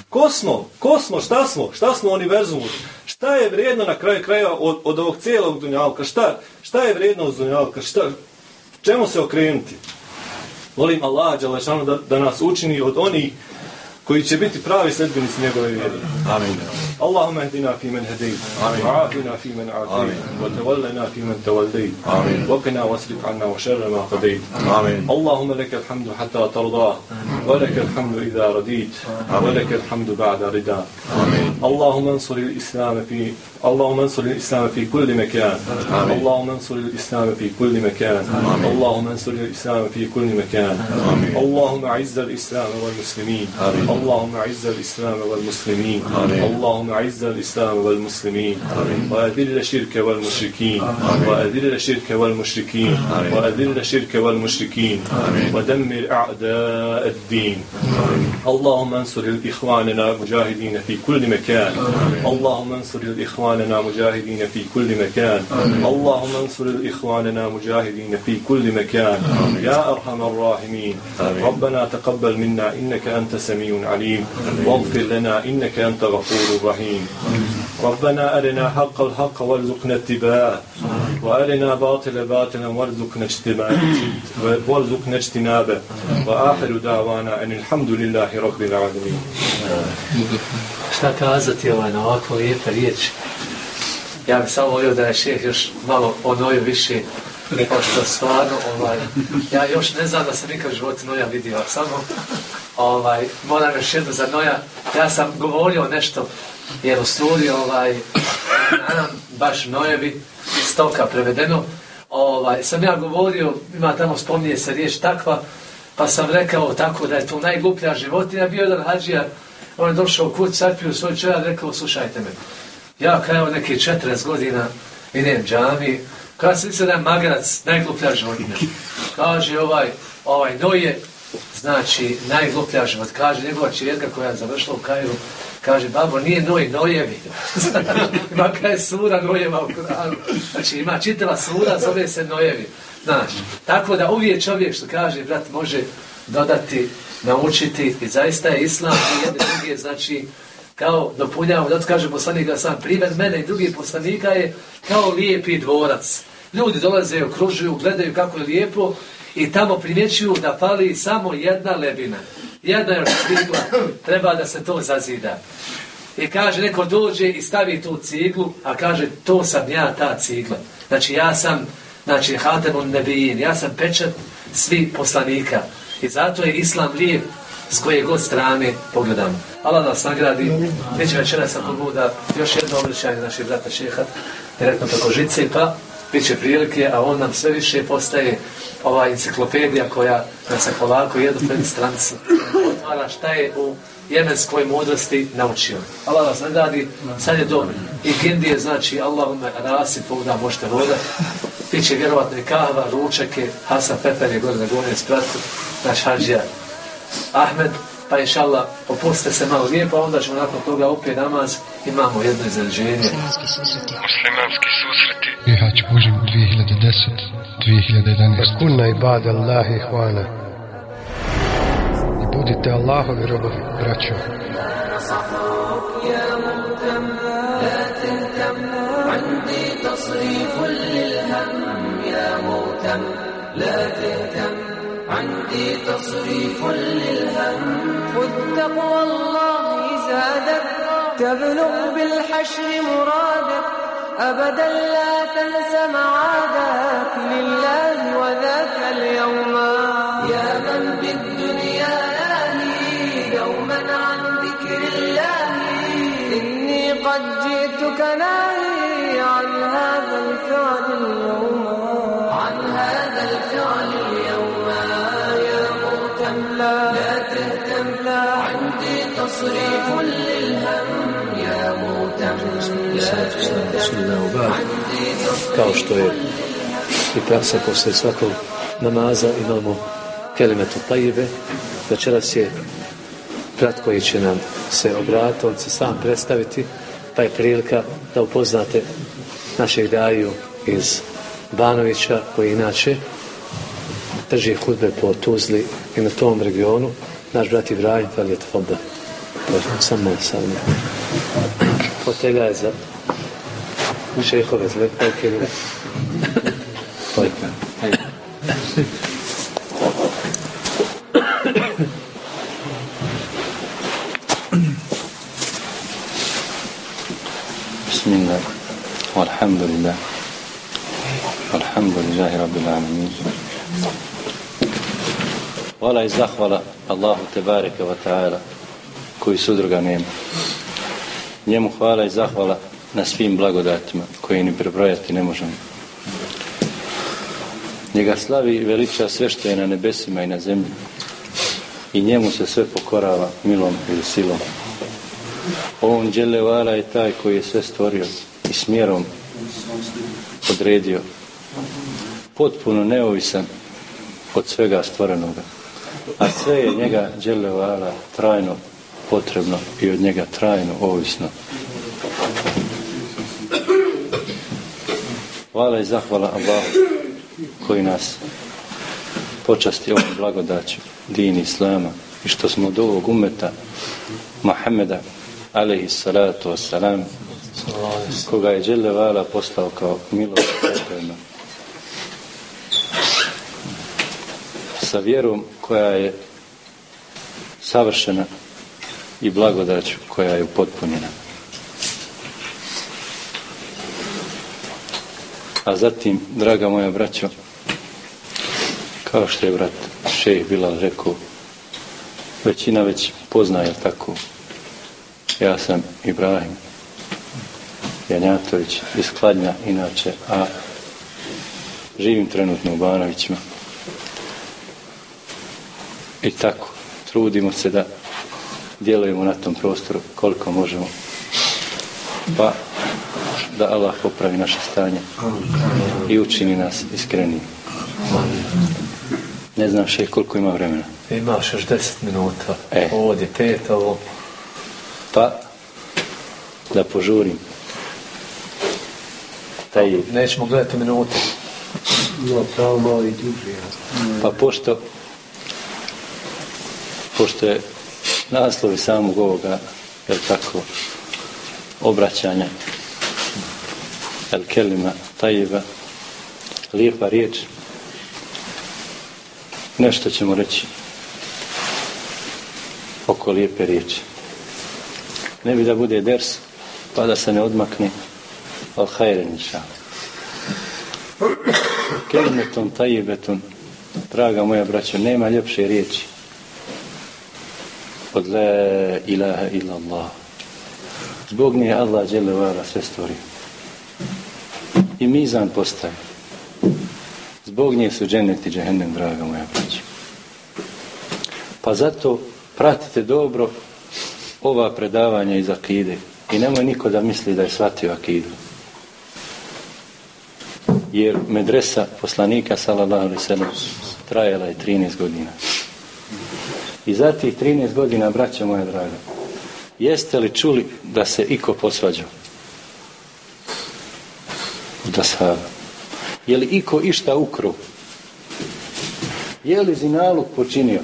Ko smo? Ko smo? Šta smo? Šta smo u univerzumu? Šta je vrijedno na kraju kraja od, od ovog cijelog dunjalka? Šta, šta je vrijedno od dunjalka? Šta, čemu se okrenuti? Molim Allah Đelešanu da, da nas učini od onih koji će biti pravi sledbenici njegove vjere. Amin. اللهم اهدنا فيمن هديت. وعافنا فيمن عافيت. وتولنا فيمن توليت. وقنا واصرف عنا وشر ما قضيت. اللهم لك الحمد حتى ترضى ولك الحمد إذا رديت ولك الحمد بعد رضا. اللهم انصر الإسلام في اللهم انصر الإسلام في كل مكان. اللهم انصر الإسلام في كل مكان. اللهم انصر الإسلام في كل مكان. اللهم اعز الإسلام والمسلمين. اللهم اعز الإسلام والمسلمين آمين. اللهم اعز الإسلام والمسلمين آمين. وأذل الشرك والمشركين آمين. وأذل الشرك والمشركين آمين. وأذل الشرك والمشركين آمين. ودمر أعداء الدين آمين. اللهم انصر إخواننا مجاهدين في كل مكان اللهم انصر إخواننا مجاهدين في كل مكان اللهم انصر إخواننا مجاهدين في كل مكان يا أرحم الراحمين آمين. ربنا تقبل منا إنك أنت سميع عليم واغفر لنا إنك أنت غفور رحيم ربنا أرنا حق الحق وارزقنا اتباعه وأرنا باطل باطلا وارزقنا اجتنابه وارزقنا اجتنابه وآخر دعوانا أن الحمد لله رب العالمين Šta kazati ovaj, na ovako lijepe riječi? Ja bih samo volio da je šeh još malo onojio više, pošto stvarno, ovaj, ja još ne znam da sam nikad u životu Noja vidio, samo, ovaj, moram još jedno za Noja, ja sam govorio nešto, jer u studiju, ovaj, baš Nojevi, stoka prevedeno, ovaj, sam ja govorio, ima tamo spominje se riječ takva, pa sam rekao tako da je to najgluplja životinja, bio jedan hađija, on je došao u kuć, sapio svoj čelad, rekao, slušajte me, ja kao neki 40 godina idem džami, kada se misle da je magarac najgluplja životinja. Kaže ovaj, ovaj Noje, znači najgluplja život. Kaže njegova čerka koja je završila u Kairu, kaže, babo, nije Noj, Nojevi. ima kada je sura Nojeva u. Znači ima čitava sura, zove se Nojevi. Znači, tako da uvijek čovjek što kaže, brat, može dodati, naučiti i zaista je islam i jedne druge, znači, kao dopunjavamo, zato kaže poslanik da sam primjer mene i drugih poslanika je kao lijepi dvorac. Ljudi dolaze, okružuju, gledaju kako je lijepo i tamo primjećuju da fali samo jedna lebina. Jedna još cigla, treba da se to zazida. I kaže, neko dođe i stavi tu ciglu, a kaže, to sam ja, ta cigla. Znači, ja sam, znači, Hatemun Nebijin, ja sam pečat svih poslanika. I zato je Islam lijep s koje god strane pogledamo. Allah nas nagradi. Mi će večeras ako Buda još jedno obraćanje naših brata šeha, direktno preko žice, pa bit će prilike, a on nam sve više postaje ova enciklopedija koja nas se polako jednu pred strancu otvara šta je u jemenskoj mudrosti naučio. Allah nas nagradi, sad je dobro. I kindije znači Allahume rasi da možete voda. Biće vjerovatno i kahva, ručake, Hasan Peper je gore na spratu, naš hađija Ahmed, pa inša Allah, opustite se malo lijepo, a onda ćemo nakon toga opet namaz, imamo jedno izrađenje. Muslimanski susreti. Bihać Božim 2010 2011 Kunna ibad Allahi hvana I budite Allahovi robovi, braćo. يا مهتم لا تهتم عندي تصريف للهم يا مهتم لا تهتم عندي تصريف للهم خذ تقوى الله زادك تبلغ بالحشر مرادك أبدا لا تنس معادك لله. salatu slavim sunna kao što je i praksa poslije svakog namaza imamo kelimetu tajive, večeras je brat koji će nam se obratiti, on se sam predstaviti, pa je prilika da upoznate našeg daju iz Banovića, koji inače drži hudbe po Tuzli i na tom regionu, naš brat Ibrahim pa to Fobda. Samo sam. فوتيل ازرق مش هيخرج ازرق طيب. طيب. بسم الله. والحمد لله. والحمد لله رب العالمين. ولا يزخ ولا الله تبارك وتعالى كوي سودر غنيمه Njemu hvala i zahvala na svim blagodatima koje ni prebrojati ne možemo. Njega slavi i veliča sve što je na nebesima i na zemlji i njemu se sve pokorava milom ili silom. On Đelevala je taj koji je sve stvorio i smjerom odredio. Potpuno neovisan od svega stvorenoga. A sve je njega Đelevala trajno potrebno i od njega trajno ovisno. Hvala i zahvala Allahu koji nas počasti ovom blagodaću dini Islama i što smo od ovog umeta Muhammeda alaihi salatu wassalam koga je Đelevala postao kao milost sa vjerom koja je savršena i blagodaću koja je upotpunjena. A zatim, draga moja braćo, kao što je brat šejh Bilal rekao, većina već poznaje tako. Ja sam Ibrahim Janjatović iz Kladnja, inače, a živim trenutno u Banovićima. I tako, trudimo se da djelujemo na tom prostoru koliko možemo. Pa da Allah popravi naše stanje i učini nas iskrenijim. Ne znam še koliko ima vremena. Imaš još deset minuta. E. Ovdje pet, ovo. Pa da požurim. Taj, Nećemo gledati minute. pa pošto pošto je naslov samog ovoga, jel tako, obraćanja. El kelima tajiba, lijepa riječ, nešto ćemo reći oko lijepe riječi. Ne bi da bude ders, pa da se ne odmakne. Al hajren inša. Kelimeton tajibeton, draga moja braćo, nema ljepše riječi od la ilaha illa Allah. Zbog nje Allah dželle vala sve stvorio. I mizan postaje. Zbog nje su džennet i džehennem, draga moja braća. Pa zato pratite dobro ova predavanja iz akide i nemoj niko da misli da je shvatio akidu. Jer medresa poslanika sallallahu alaihi sallam trajala je 13 godina. I za tih 13 godina, braća moja draga, jeste li čuli da se iko posvađao? Da sahaba. Je li iko išta ukro? Je li zinaluk počinio?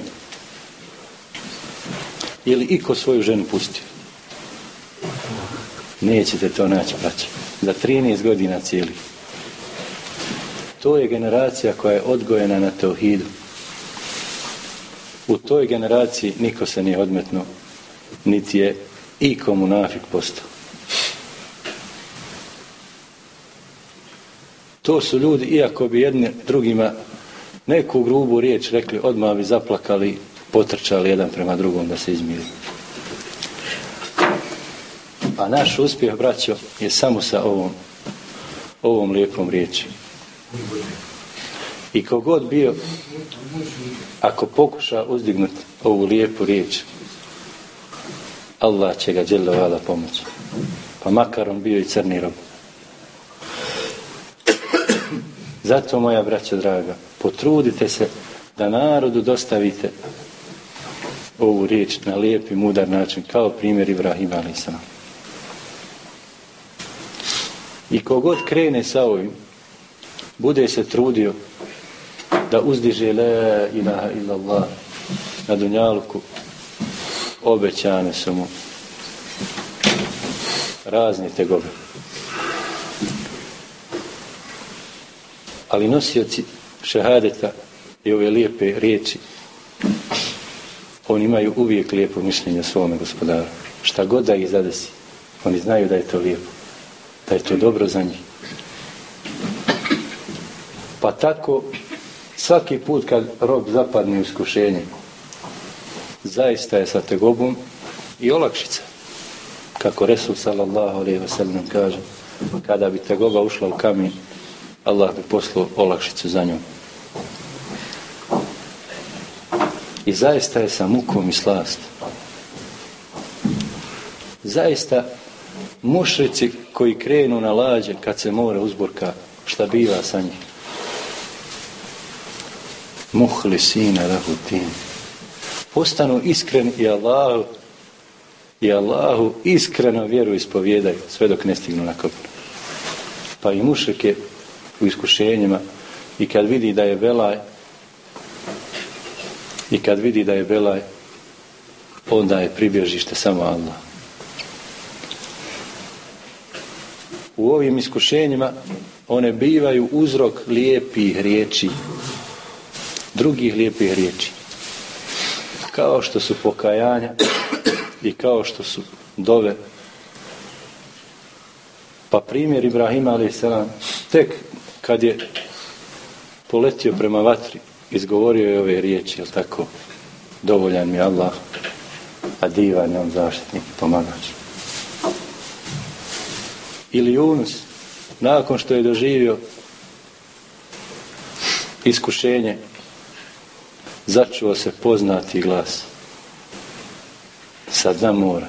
Je li iko svoju ženu pustio? Nećete to naći, braća. Za 13 godina cijeli. To je generacija koja je odgojena na teuhidu. U toj generaciji niko se nije odmetnuo, niti je iko munafik postao. To su ljudi, iako bi jedni drugima neku grubu riječ rekli, odmah bi zaplakali, potrčali jedan prema drugom da se izmiri. A naš uspjeh, braćo, je samo sa ovom, ovom lijepom riječi. I kogod bio, ako pokuša uzdignuti ovu lijepu riječ, Allah će ga djelo vala pomoći. Pa makar on bio i crni rob. Zato, moja braća draga, potrudite se da narodu dostavite ovu riječ na lijep i mudar način, kao primjer Ibrahima a.s. I kogod krene sa ovim, bude se trudio da uzdiže la ilaha illallah na dunjalku, obećane su mu razne tegobe. Ali nosioci šehadeta i ove lijepe riječi oni imaju uvijek lijepo mišljenje svome gospodaru. Šta god da ih zadesi, oni znaju da je to lijepo. Da je to dobro za njih. Pa tako, svaki put kad rob zapadne u iskušenje, zaista je sa tegobom i olakšica. Kako Resul sallallahu alaihi wasallam kaže, kada bi tegoba ušla u kamen, Allah bi poslao olakšicu za njom. I zaista je sa mukom i slast. Zaista mušrici koji krenu na lađe kad se more uzburka, šta biva sa njih? Muhli sina rahutin. Postanu iskreni i Allahu i Allahu iskreno vjeru ispovjedaju sve dok ne stignu na kopnu. Pa i mušrike u iskušenjima i kad vidi da je velaj i kad vidi da je belaj, onda je pribježište samo Allah. U ovim iskušenjima one bivaju uzrok lijepih riječi, drugih lijepih riječi. Kao što su pokajanja i kao što su dove. Pa primjer Ibrahima a.s. tek kad je poletio prema vatri, izgovorio je ove riječi, jel tako? Dovoljan mi Allah, a divan je on zaštitnik i pomagač. Ili Yunus, nakon što je doživio iskušenje, začuo se poznati glas sa dna mora.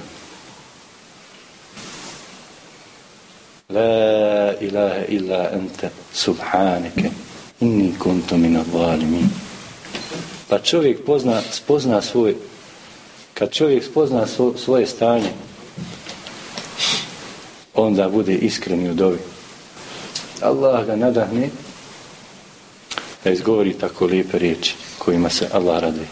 La ilaha illa anta subhanike inni kuntu min zalimin. Pa čovjek pozna, spozna svoj, kad čovjek spozna svo, svoje stanje, onda bude iskreni u dobi. Allah ga nadahne da izgovori tako lijepe riječi kojima se Allah radi.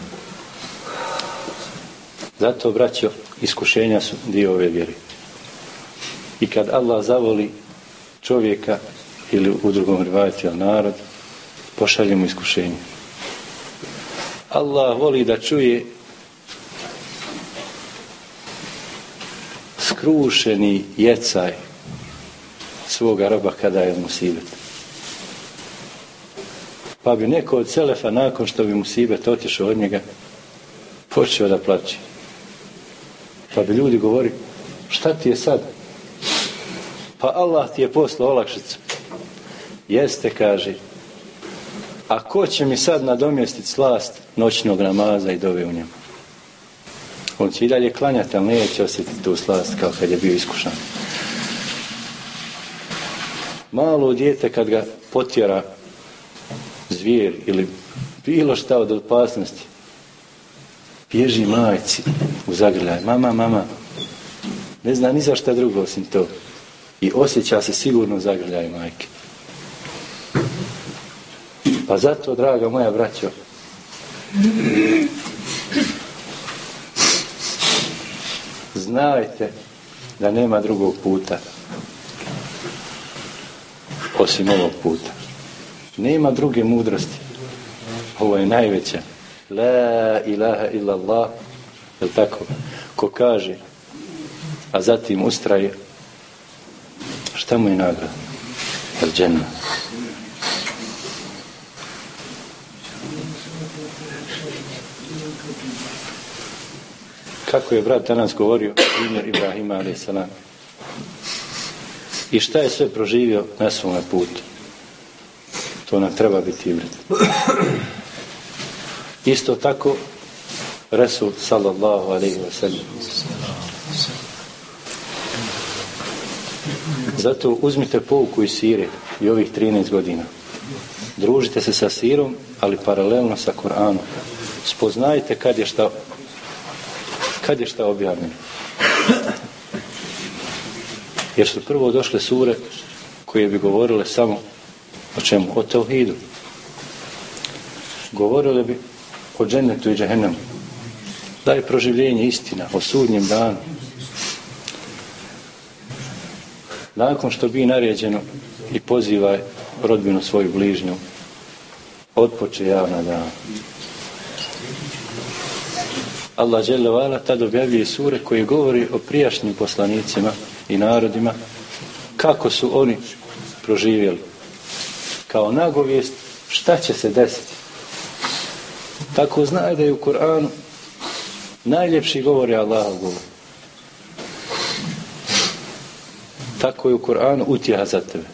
Zato, braćo, iskušenja su dio ove vjere. I kad Allah zavoli čovjeka ili u drugom rivajati narod, pošalje mu iskušenje. Allah voli da čuje skrušeni jecaj svoga roba kada je musibet. Pa bi neko od Selefa nakon što bi musibet otišao od njega počeo da plaće. Pa bi ljudi govori šta ti je sad? Pa Allah ti je poslao olakšicu. Jeste, kaže, a ko će mi sad nadomjestiti slast noćnog namaza i dove u njemu? On će i dalje klanjati, ali neće osjetiti tu slast kao kad je bio iskušan. Malo dijete kad ga potjera zvijer ili bilo šta od opasnosti, bježi majci u zagrljaj. Mama, mama, ne zna ni za šta drugo osim to. I osjeća se sigurno zagrljaj majke. Pa zato, draga moja braćo, znajte da nema drugog puta osim ovog puta. Nema druge mudrosti. Ovo je najveća. La ilaha illallah. Je tako? Ko kaže, a zatim ustraje, šta mu je nagrada? Al dženna. Kako je brat danas govorio, primjer Ibrahima a.s. I šta je sve proživio na svome putu. To nam treba biti ibret. Isto tako Resul sallallahu alaihi wa sallam. Zato uzmite pouku iz sire i ovih 13 godina. Družite se sa sirom, ali paralelno sa Koranom. Spoznajte kad je šta kad je šta objavljeno. Jer su prvo došle sure koje bi govorile samo o čemu? O teuhidu. Govorile bi o džennetu i džehennemu. Da je proživljenje istina o sudnjem danu. Nakon što bi naređeno i pozivaj rodbinu svoju bližnju, otpoče javna dana. Allah dželle tad objavljuje sure koje govori o prijašnjim poslanicima i narodima kako su oni proživjeli. Kao nagovijest šta će se desiti. Tako zna da je u Koranu najljepši govor je Allahov govor. Tako je u Koranu utjeha za tebe.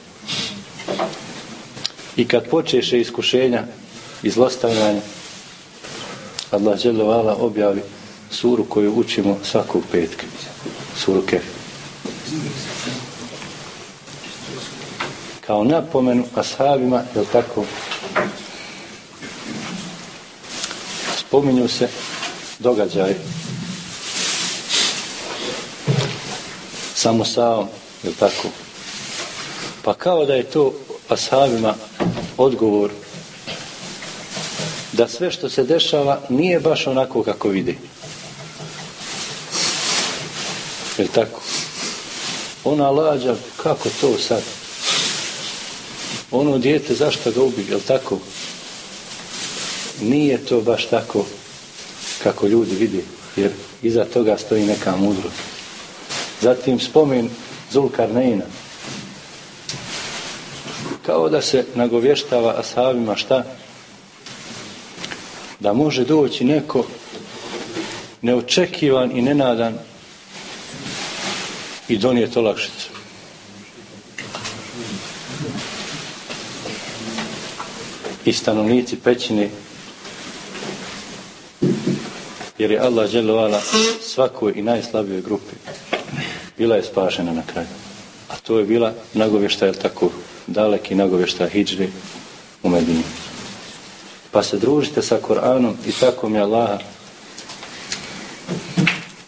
I kad počeše iskušenja i zlostavljanja, Allah dželle objavi suru koju učimo svakog petka. Suru Kef. Kao napomenu ashabima, je tako, spominju se događaj samo saom, je tako? Pa kao da je to ashabima odgovor da sve što se dešava nije baš onako kako vidi. Je tako? Ona lađa, kako to sad? Ono dijete, zašto ga ubi? Je tako? Nije to baš tako kako ljudi vidi, jer iza toga stoji neka mudrost. Zatim spomen Zulkarneina. Kao da se nagovještava ashabima šta? Da može doći neko neočekivan i nenadan i donijeti olakšicu. I stanovnici pećine jer je Allah dželovala svakoj i najslabijoj grupi bila je spašena na kraju. A to je bila nagovještaj, tako, daleki nagovještaj hijđri u Medini. Pa se družite sa Koranom i tako mi Allaha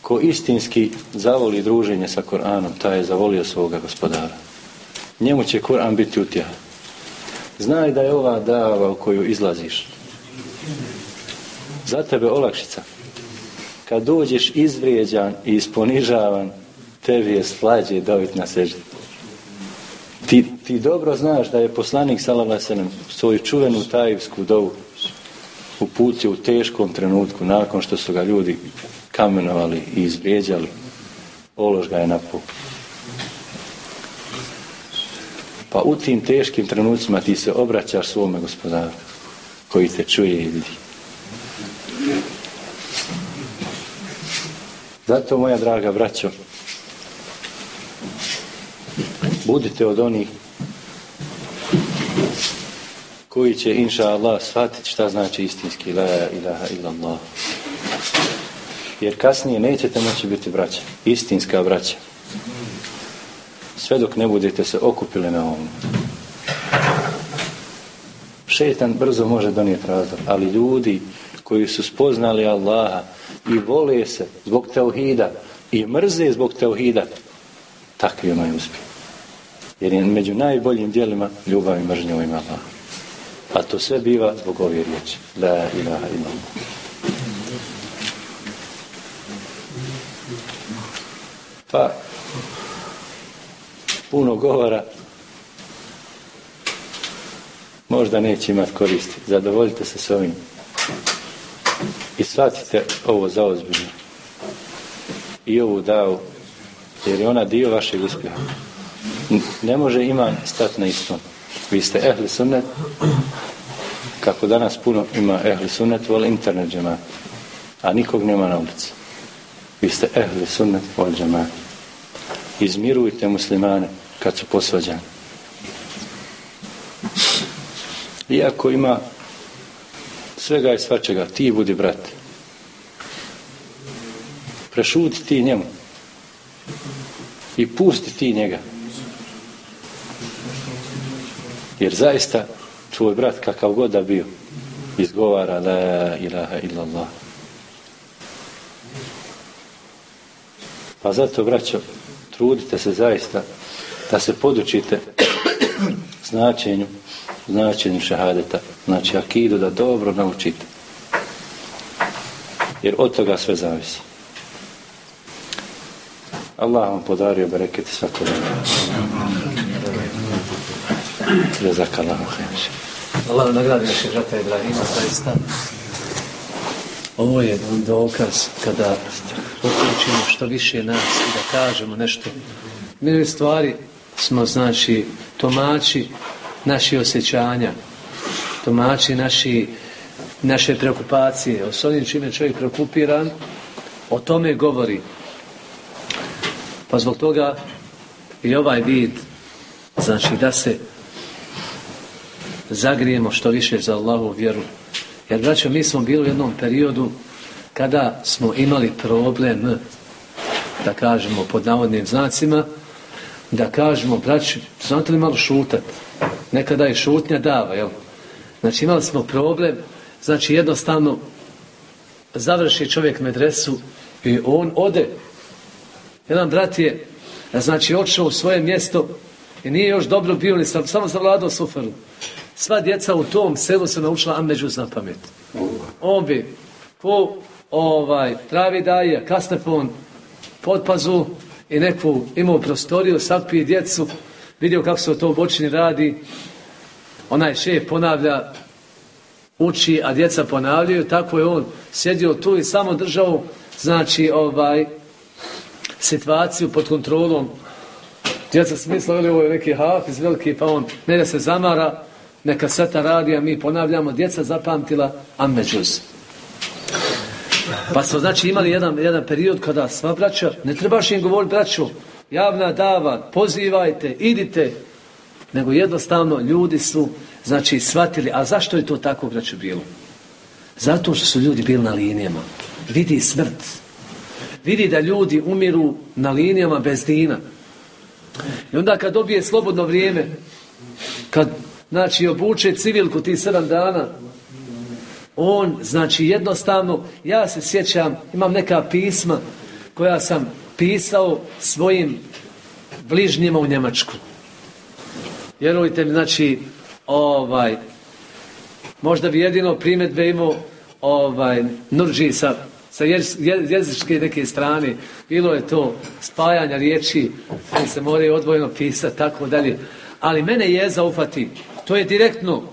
ko istinski zavoli druženje sa Koranom, taj je zavolio svoga gospodara. Njemu će Koran biti utjeha. Znaj da je ova dava u koju izlaziš za tebe olakšica. Kad dođeš izvrijeđan i isponižavan, tebi je slađe dobiti na seždi. Ti, ti dobro znaš da je poslanik Salavasenem svoju čuvenu tajivsku dovu uputio u teškom trenutku nakon što su ga ljudi kamenovali i izvrijeđali. Olož ga je na Pa u tim teškim trenucima ti se obraćaš svome gospodaru koji te čuje i vidi. Zato, moja draga braćo, budite od onih koji će, inša Allah, shvatiti šta znači istinski la ilaha illallah. Jer kasnije nećete moći biti braća, istinska braća. Sve dok ne budete se okupili na ovom. Šetan brzo može donijeti razlog, ali ljudi koji su spoznali Allaha i vole se zbog teuhida i mrze zbog teuhida, takvi imaju uspjeh. Jer je među najboljim dijelima ljubav i mržnja u ime Allaha. A to sve biva zbog ove riječi. La ilaha illallah. Pa, puno govora možda neće imati koristi. Zadovoljite se s ovim. I shvatite ovo za ozbiljno. I ovu davu, jer je ona dio vašeg uspjeha. Ne može iman stati na istom. Vi ste ehli sunnet, kako danas puno ima ehli sunnet, vol internet džemat. A nikog nema na ulici. Vi ste ehli sunnet, vol džemat. Izmirujte muslimane kad su posvađani. Iako ima svega i svačega, ti budi brat. Prešuti ti njemu. I pusti ti njega. Jer zaista tvoj brat kakav god da bio izgovara la ilaha illallah. Pa zato, braćo, trudite se zaista da se podučite značenju, značenju šahadeta. Znači, akidu da dobro naučite. Jer od toga sve zavisi. Allah vam podario bereketi svako vreme. Rezak Allahu khair. Allah nagradi brata Ibrahima, zaista. Ovo je dokaz kada uključimo što više nas i da kažemo nešto. Mi u stvari smo, znači, tomači naši osjećanja, tomači naši, naše preokupacije, o s čime je čovjek preokupiran, o tome govori. Pa zbog toga i ovaj vid, znači da se zagrijemo što više za Allahu vjeru. Jer, braćo, mi smo bili u jednom periodu kada smo imali problem, da kažemo pod navodnim znacima, da kažemo, braćo, znate li malo šutat? Nekada je šutnja dava, jel? Znači, imali smo problem, znači, jednostavno, završi čovjek medresu i on ode. Jedan brat je, znači, odšao u svoje mjesto i nije još dobro bio, ni sam, samo zavladao suferu. Sva djeca u tom selu su naučila Ammeđuz na pamet. On bi po ovaj, travi daje, kastepon, potpazu i neku imao prostoriju, sakpije djecu, vidio kako se u tom bočini radi, onaj šef ponavlja, uči, a djeca ponavljaju, tako je on sjedio tu i samo držao, znači, ovaj, situaciju pod kontrolom. Djeca su mislili, ovo je neki hafiz veliki, pa on ne da se zamara, neka seta radi, a mi ponavljamo, djeca zapamtila Ammeđuz. Pa smo znači imali jedan, jedan period kada sva braća, ne trebaš im govoriti braću, javna dava, pozivajte, idite, nego jednostavno ljudi su znači shvatili, a zašto je to tako braću bilo? Zato što su ljudi bili na linijama. Vidi smrt. Vidi da ljudi umiru na linijama bez dina. I onda kad dobije slobodno vrijeme, kad znači obuče civilku ti sedam dana, on, znači jednostavno, ja se sjećam, imam neka pisma koja sam pisao svojim bližnjima u Njemačku. Vjerujte mi, znači, ovaj, možda bi jedino primjedbe imao ovaj, Nurđi sa, sa jez, jezičke neke strane. Bilo je to spajanja riječi se moraju odvojeno pisati, tako dalje. Ali mene je zaufati. To je direktno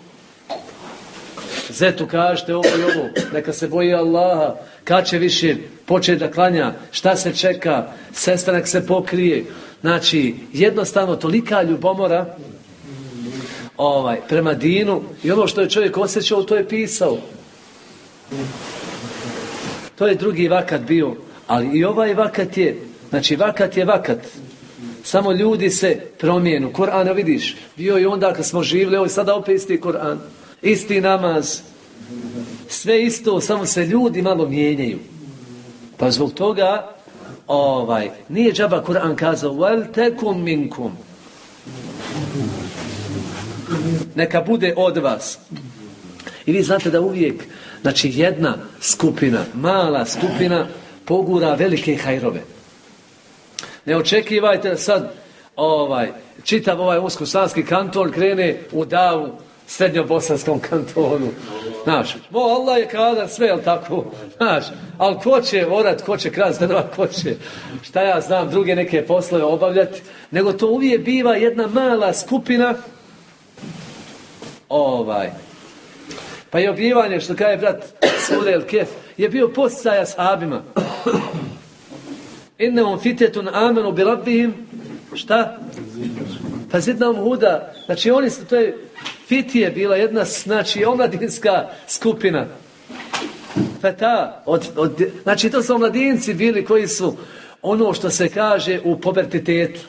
Zetu kažete ovo i ovo, neka se boji Allaha, kad će više početi da klanja, šta se čeka, sestra nek se pokrije. Znači, jednostavno tolika ljubomora ovaj, prema dinu i ono što je čovjek osjećao, to je pisao. To je drugi vakat bio, ali i ovaj vakat je, znači vakat je vakat. Samo ljudi se promijenu. Kur'ana vidiš, bio i onda kad smo živjeli, ovo je sada opet isti Kur'an isti namaz, sve isto, samo se ljudi malo mijenjaju. Pa zbog toga, ovaj, nije džaba Kur'an kazao, wal tekum minkum. Neka bude od vas. I vi znate da uvijek, znači jedna skupina, mala skupina, pogura velike hajrove. Ne očekivajte sad, ovaj, čitav ovaj usko-slanski kanton krene u davu srednjobosanskom kantonu. Znaš, bo Allah je kada sve, jel tako? Znaš, ali ko će orat, ko će kras drva, ko će, šta ja znam, druge neke poslove obavljati, nego to uvijek biva jedna mala skupina, ovaj, pa i objevanje, što kaže brat Surel Kef, je bio postaja sahabima. Innehum fitetun amenu bi rabbihim, šta? Pa zidnam huda. Znači oni su, to je Fitije bila jedna, znači, omladinska skupina. Feta, od, od, znači, to su omladinci bili koji su ono što se kaže u pubertitetu.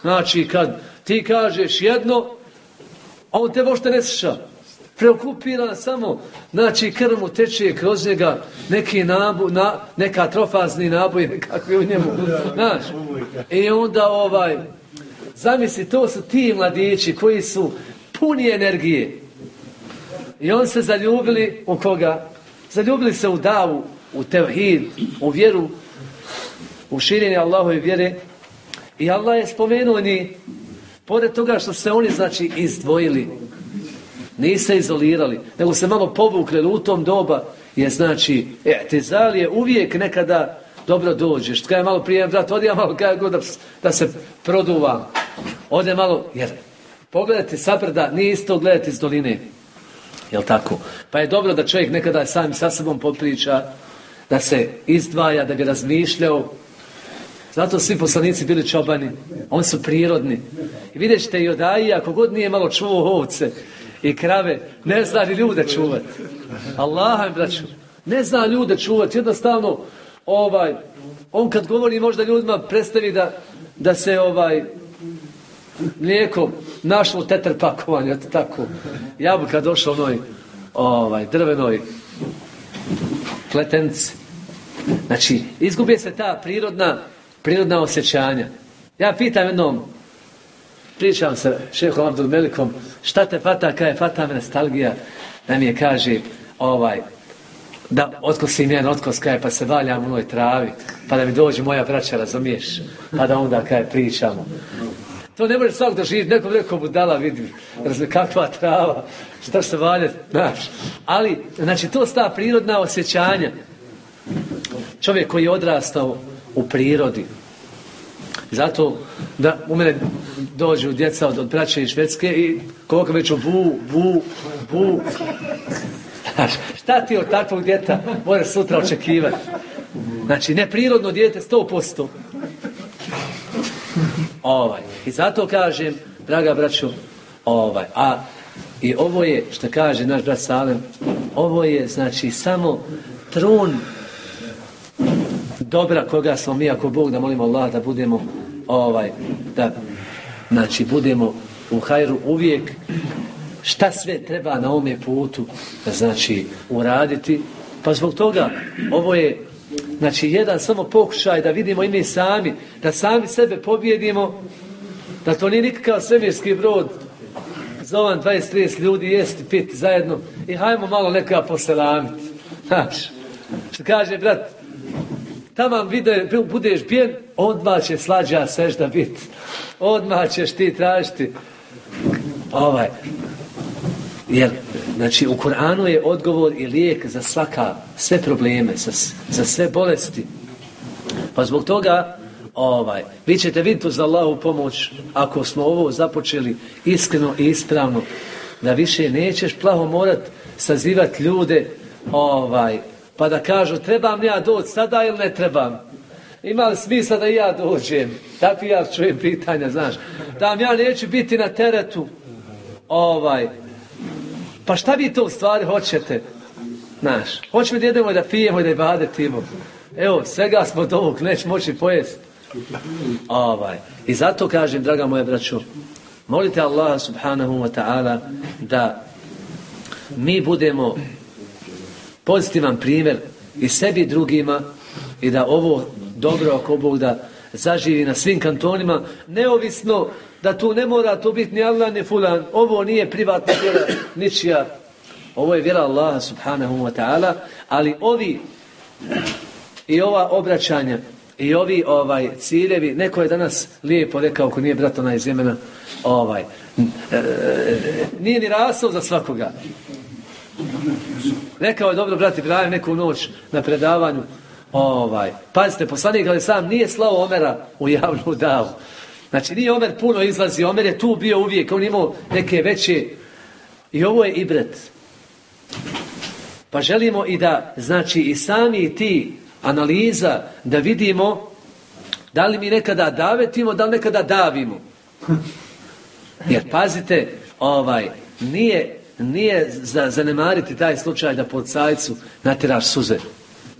Znači, kad ti kažeš jedno, on te možete ne sluša. Preokupiran samo, znači krv mu teče kroz njega neki nabu, na, neka trofazni naboj nekakvi u njemu. Znaš, i onda ovaj, zamisli, to su ti mladići koji su puni energije. I on se zaljubili u koga? Zaljubili se u davu, u tevhid, u vjeru, u širenje Allahove vjere. I Allah je spomenuo ni, pored toga što se oni znači izdvojili, nise izolirali, nego se malo povukli u tom doba je znači, etizal je uvijek nekada dobro dođeš. Kada je malo prije, brat, odi ja malo kada god da, da se produvam. Ode malo, jer pogledati saprda nije isto gledati iz doline. Jel tako? Pa je dobro da čovjek nekada sam sa sobom popriča, da se izdvaja, da bi razmišljao. Zato svi poslanici bili čobani. Oni su prirodni. I vidjet ćete i odaji, ako god nije malo čuo ovce i krave, ne zna ni ljude čuvati. Allah im braću. Ne zna ljude čuvati. Jednostavno, ovaj, on kad govori možda ljudima predstavi da, da se ovaj mlijeko našlo teter pakovanje, tako. Jabuka došla onoj ovaj, drvenoj pletenci. Znači, izgubije se ta prirodna, prirodna osjećanja. Ja pitam jednom, pričam sa šehom Abdul Melikom, šta te fata, kada je fata nostalgija, da mi je kaže, ovaj, da otkosim jedan otkos kaj pa se valjam u onoj travi, pa da mi dođe moja braća, razumiješ, pa da onda kaj pričamo. To ne može svak doživjeti, nekom rekao budala vidi, razumije, kakva trava, šta se valje, znaš. Ali, znači, to sta prirodna osjećanja. Čovjek koji je odrastao u prirodi. Zato da u mene dođu djeca od, od braće i švedske i koliko već bu, bu, bu. Šta ti od takvog djeta može sutra očekivati? Znači, neprirodno djete 100%. Ovaj. I zato kažem, draga braćo, ovaj. A i ovo je, što kaže naš brat Salem, ovo je, znači, samo trun dobra koga smo mi, ako Bog da molimo Allah da budemo, ovaj, da, znači, budemo u hajru uvijek. Šta sve treba na ovome putu znači uraditi? Pa zbog toga ovo je znači jedan samo pokušaj da vidimo i mi sami da sami sebe pobjedimo da to nije nikakav svemirski brod. Za ovan 20-30 ljudi jesti, piti zajedno i hajmo malo neka poselamiti znaš što kaže brat tamo vide, budeš bijen odmah će slađa sežda biti odmah ćeš ti tražiti. Ovaj jer, znači, u Koranu je odgovor i lijek za svaka, sve probleme, za, za sve bolesti. Pa zbog toga, ovaj, vi ćete vidjeti za Allahu pomoć, ako smo ovo započeli iskreno i ispravno, da više nećeš plaho morat sazivati ljude, ovaj, pa da kažu, trebam ja doći sada ili ne trebam? Ima li smisla da i ja dođem? Tako ja čujem pitanja, znaš. Da ja neću biti na teretu, ovaj, Pa šta vi to u stvari hoćete? Znaš, hoćemo da jedemo da pijemo i da ibadetimo. Evo, svega smo do ovog, neće moći pojesti. Ovaj. I zato kažem, draga moja braćo, molite Allaha subhanahu wa ta'ala da mi budemo pozitivan primjer i sebi i drugima i da ovo dobro ako Bog da zaživi na svim kantonima, neovisno da tu ne mora to biti ni Allah ni fulan, ovo nije privatna vjera, ničija, ovo je vjera Allaha subhanahu wa ta'ala, ali ovi i ova obraćanja i ovi ovaj ciljevi, neko je danas lijepo rekao, ako nije brat onaj iz Jemena, ovaj, e, nije ni rasao za svakoga. Rekao je dobro, brat Ibrahim, neku noć na predavanju, ovaj, pazite, poslanik ali sam nije slao Omera u javnu davu. Znači, nije Omer puno izlazi, Omer je tu bio uvijek, on imao neke veće... I ovo je ibret. Pa želimo i da, znači, i sami ti analiza, da vidimo da li mi nekada davetimo, da li nekada davimo. Jer, pazite, ovaj, nije, nije za zanemariti taj slučaj da pod sajcu natiraš suze.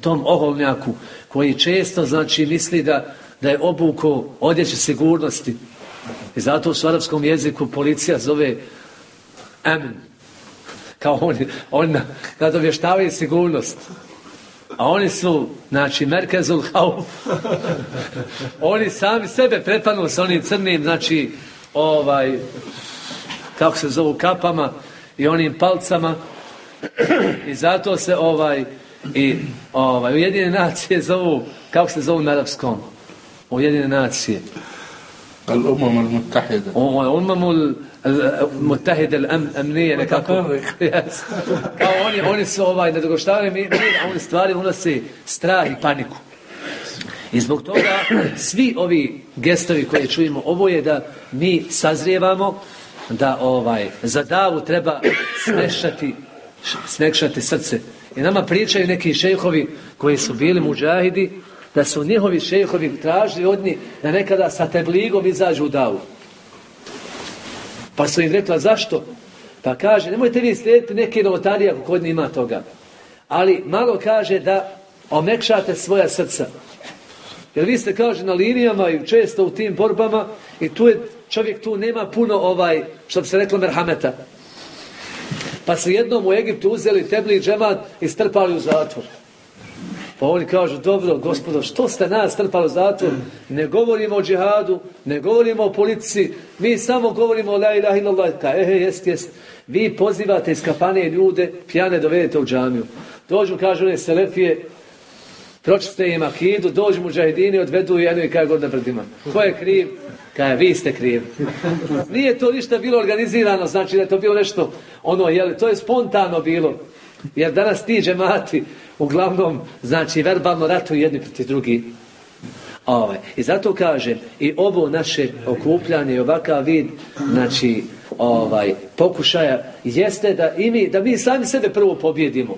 tom oholnjaku koji često znači misli da, da je obuko odjeće sigurnosti. I zato u arapskom jeziku policija zove amen. Kao oni, oni na- nadomještavaju sigurnost. A oni su, znači, Merkezul oni sami sebe prepanu s onim crnim, znači, ovaj, kako se zovu, kapama i onim palcama. I zato se ovaj, i ovaj, Ujedinjene nacije zovu, kako se zovu na arapskom? Ujedinjene nacije. الأمم المتحدة Umamul mutahid al-amnije nekako. Yes. Kao oni, oni su ovaj, ne dogoštavaju mi, mir, a oni stvari unose strah i paniku. I zbog toga svi ovi gestovi koje čujemo, ovo je da mi sazrijevamo da ovaj za davu treba smešati, smekšati srce. I nama pričaju neki šejhovi koji su bili muđahidi, da su njihovi šejhovi tražili od njih da nekada sa tebligom izađu u davu. Pa su im rekla zašto? Pa kaže, nemojte vi slijediti neke novotarije ako kod njih ima toga. Ali malo kaže da omekšate svoja srca. Jer vi ste, kaže, na linijama i često u tim borbama i tu je, čovjek tu nema puno ovaj, što bi se reklo, merhameta. Pa su jednom u Egiptu uzeli tebli džemat i strpali u zatvor. Pa oni kažu, dobro, gospodo, što ste nas strpali u zatvor? Ne govorimo o džihadu, ne govorimo o policiji, mi samo govorimo o la ilaha illallah. Ka, ehe, jest, jest. Vi pozivate iz kafane ljude, pjane dovedete u džamiju. Dođu, kažu one selefije, pročiste im akidu, dođu mu džahidini, odvedu jednu i kaj god na brdima. Ko je kriv? Kaj, vi ste kriv. Nije to ništa bilo organizirano, znači da je to bilo nešto, ono, jel, to je spontano bilo. Jer danas ti džemati, uglavnom, znači, verbalno ratuju jedni protiv drugi. Ovaj. I zato kažem, i ovo naše okupljanje i ovakav vid, znači, ovaj, pokušaja, jeste da i mi, da mi sami sebe prvo pobjedimo.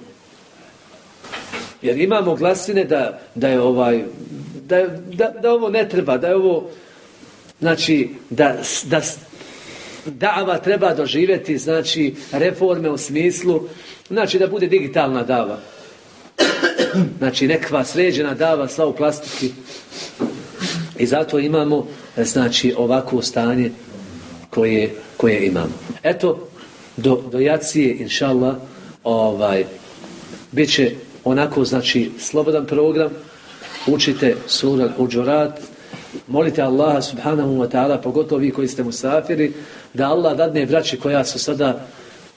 Jer imamo glasine da, da je ovaj, da, da, da ovo ne treba, da je ovo, znači, da, da dava treba doživjeti, znači, reforme u smislu, znači, da bude digitalna dava. Znači, nekva sređena dava, sva u plastiki. I zato imamo, znači, ovakvo stanje koje, koje imamo. Eto, do, do jacije, inša Allah, ovaj, bit će onako, znači, slobodan program, učite surat Uđurat, molite Allaha subhanahu wa ta'ala, pogotovo vi koji ste musafiri, da Allah dadne braći koja su sada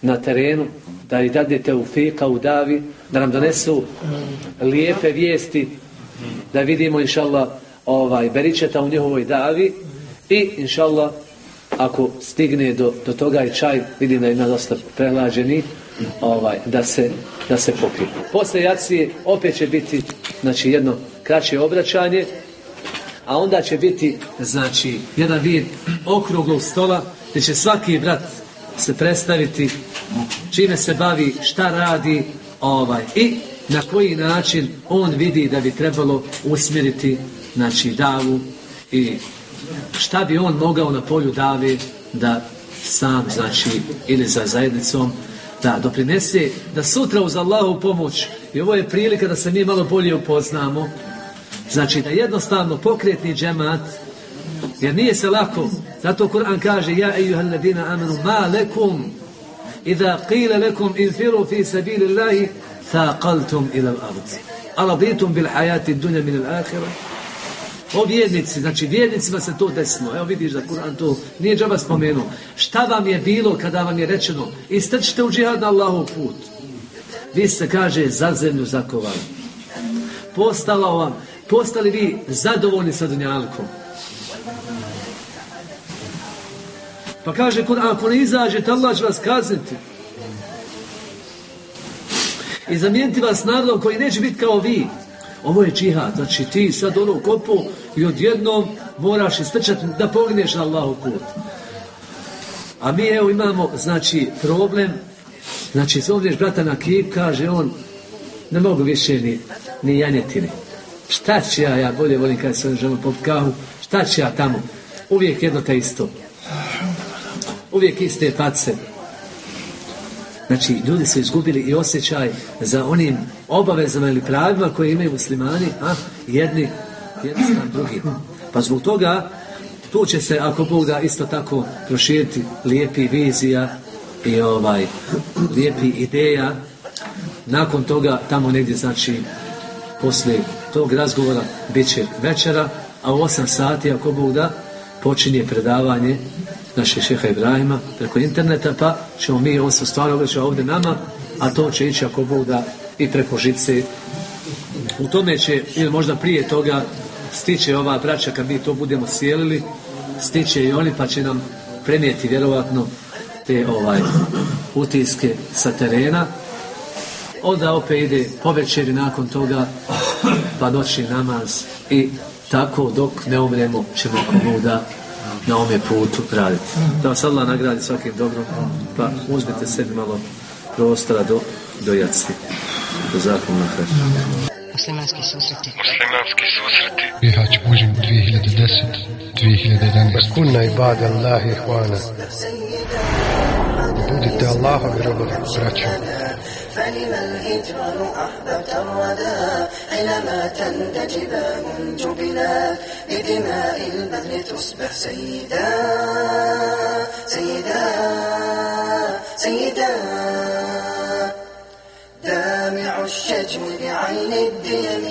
na terenu, da ih dadnete u fika, u davi, da nam donesu lijepe vijesti, da vidimo, inša Allah, ovaj, beričeta u njihovoj davi i, inša Allah, ako stigne do, do toga i čaj, vidim da ima dosta prehlađeni, ovaj, da se, da se popije. Posle jacije opet će biti znači, jedno kraće obraćanje, a onda će biti znači jedan vid okruglog stola gdje će svaki brat se predstaviti čime se bavi, šta radi ovaj i na koji način on vidi da bi trebalo usmjeriti znači davu i šta bi on mogao na polju dave da sam znači ili za zajednicom da doprinese da sutra uz Allahu pomoć i ovo je prilika da se mi malo bolje upoznamo Znači da jednostavno pokretni džemat, jer nije se lako, zato Kur'an kaže Ja ejuhal ladina amanu ma lekum Iza qila lekum infiru fi sabili Allahi Thaqaltum ila al-ard Aladitum bil hayati dunja min al-akhira O vjernici, znači vjernicima se to desno. Evo vidiš da Kur'an to nije džaba spomenuo. Šta vam je bilo kada vam je rečeno istrčite u džihad na Allahov put. Vi se kaže za zemlju zakovali. Postalo vam, postali vi zadovoljni sa dunjalkom. Pa kaže ako ne izađete, Allah će vas kazniti. I zamijeniti vas narodom koji neće biti kao vi. Ovo je džihad, znači ti sad ono kopu i odjednom moraš istrčati da pogneš na Allahu put. A mi evo imamo, znači, problem, znači, zovneš brata na kip, kaže on, ne mogu više ni, ni janjetine. Šta ću ja, ja bolje volim kad se želimo pop kahu, šta ću ja tamo? Uvijek jedno te isto. Uvijek iste pace. Znači, ljudi su izgubili i osjećaj za onim obavezama ili pravima koje imaju muslimani, a jedni, jedni spram drugim. Pa zbog toga, tu će se, ako Bog da, isto tako proširiti lijepi vizija i ovaj, lijepi ideja. Nakon toga, tamo negdje, znači, poslije tog razgovora bit će večera, a u 8 sati, ako Bog da, počinje predavanje našeg šeha Ibrahima preko interneta, pa ćemo mi, on se stvarno ovdje nama, a to će ići ako Bog da i preko žice. U tome će, ili možda prije toga, stiće ova braća kad mi to budemo sjelili, stiće i oni pa će nam prenijeti vjerovatno te ovaj utiske sa terena. Onda opet ide po večeri nakon toga noći namaz i tako dok ne umremo ćemo ako Bog da na ovome putu raditi. Da vas Allah nagradi svakim dobrom, pa uzmite sebi malo prostora do, do jaci. Do zakona hrana. Muslimanski susreti. Muslimanski susreti. Bihać Bužim 2010 2011 Kunna ibada Allahi ihvana Budite Allahovi robovi, braćo. فلما الهجران أحببت الردى حينما تنتج باب جبلا بدماء البذل تصبح سيدا سيدا سيدا. دامع الشجم بعين الديم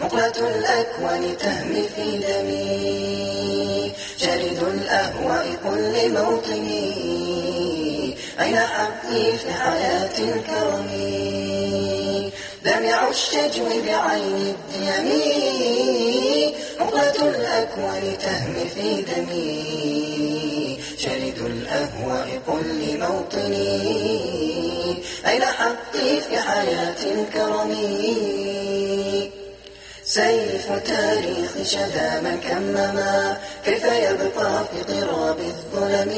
مقلة الأكوان تهمي في دمي. شارد الأهواء قل لموطني أين حقي في حياة الكرم؟ دمع الشجو بعين الديم عقلة الأكوان تهمي في دمي. شرد الأهواء قل لموطني أين حقي في حياة الكرم سيف تاريخ شذا من كمما كيف يبقى في قراب الظلم؟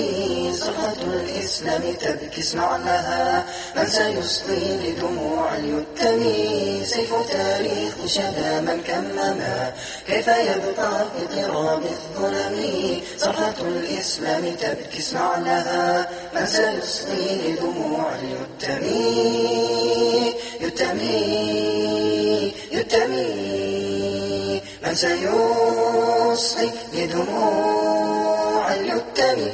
صفحة الإسلام تبكي اسمع لها من سيسقي لدموع اليتم؟ سيف تاريخ شذا من كمما كيف يبقى في قراب الظلم؟ صفحة الإسلام تبكي اسمع لها من سيسقي لدموع اليتم؟ يتمي يتمي من سيصغي لدموع اليتم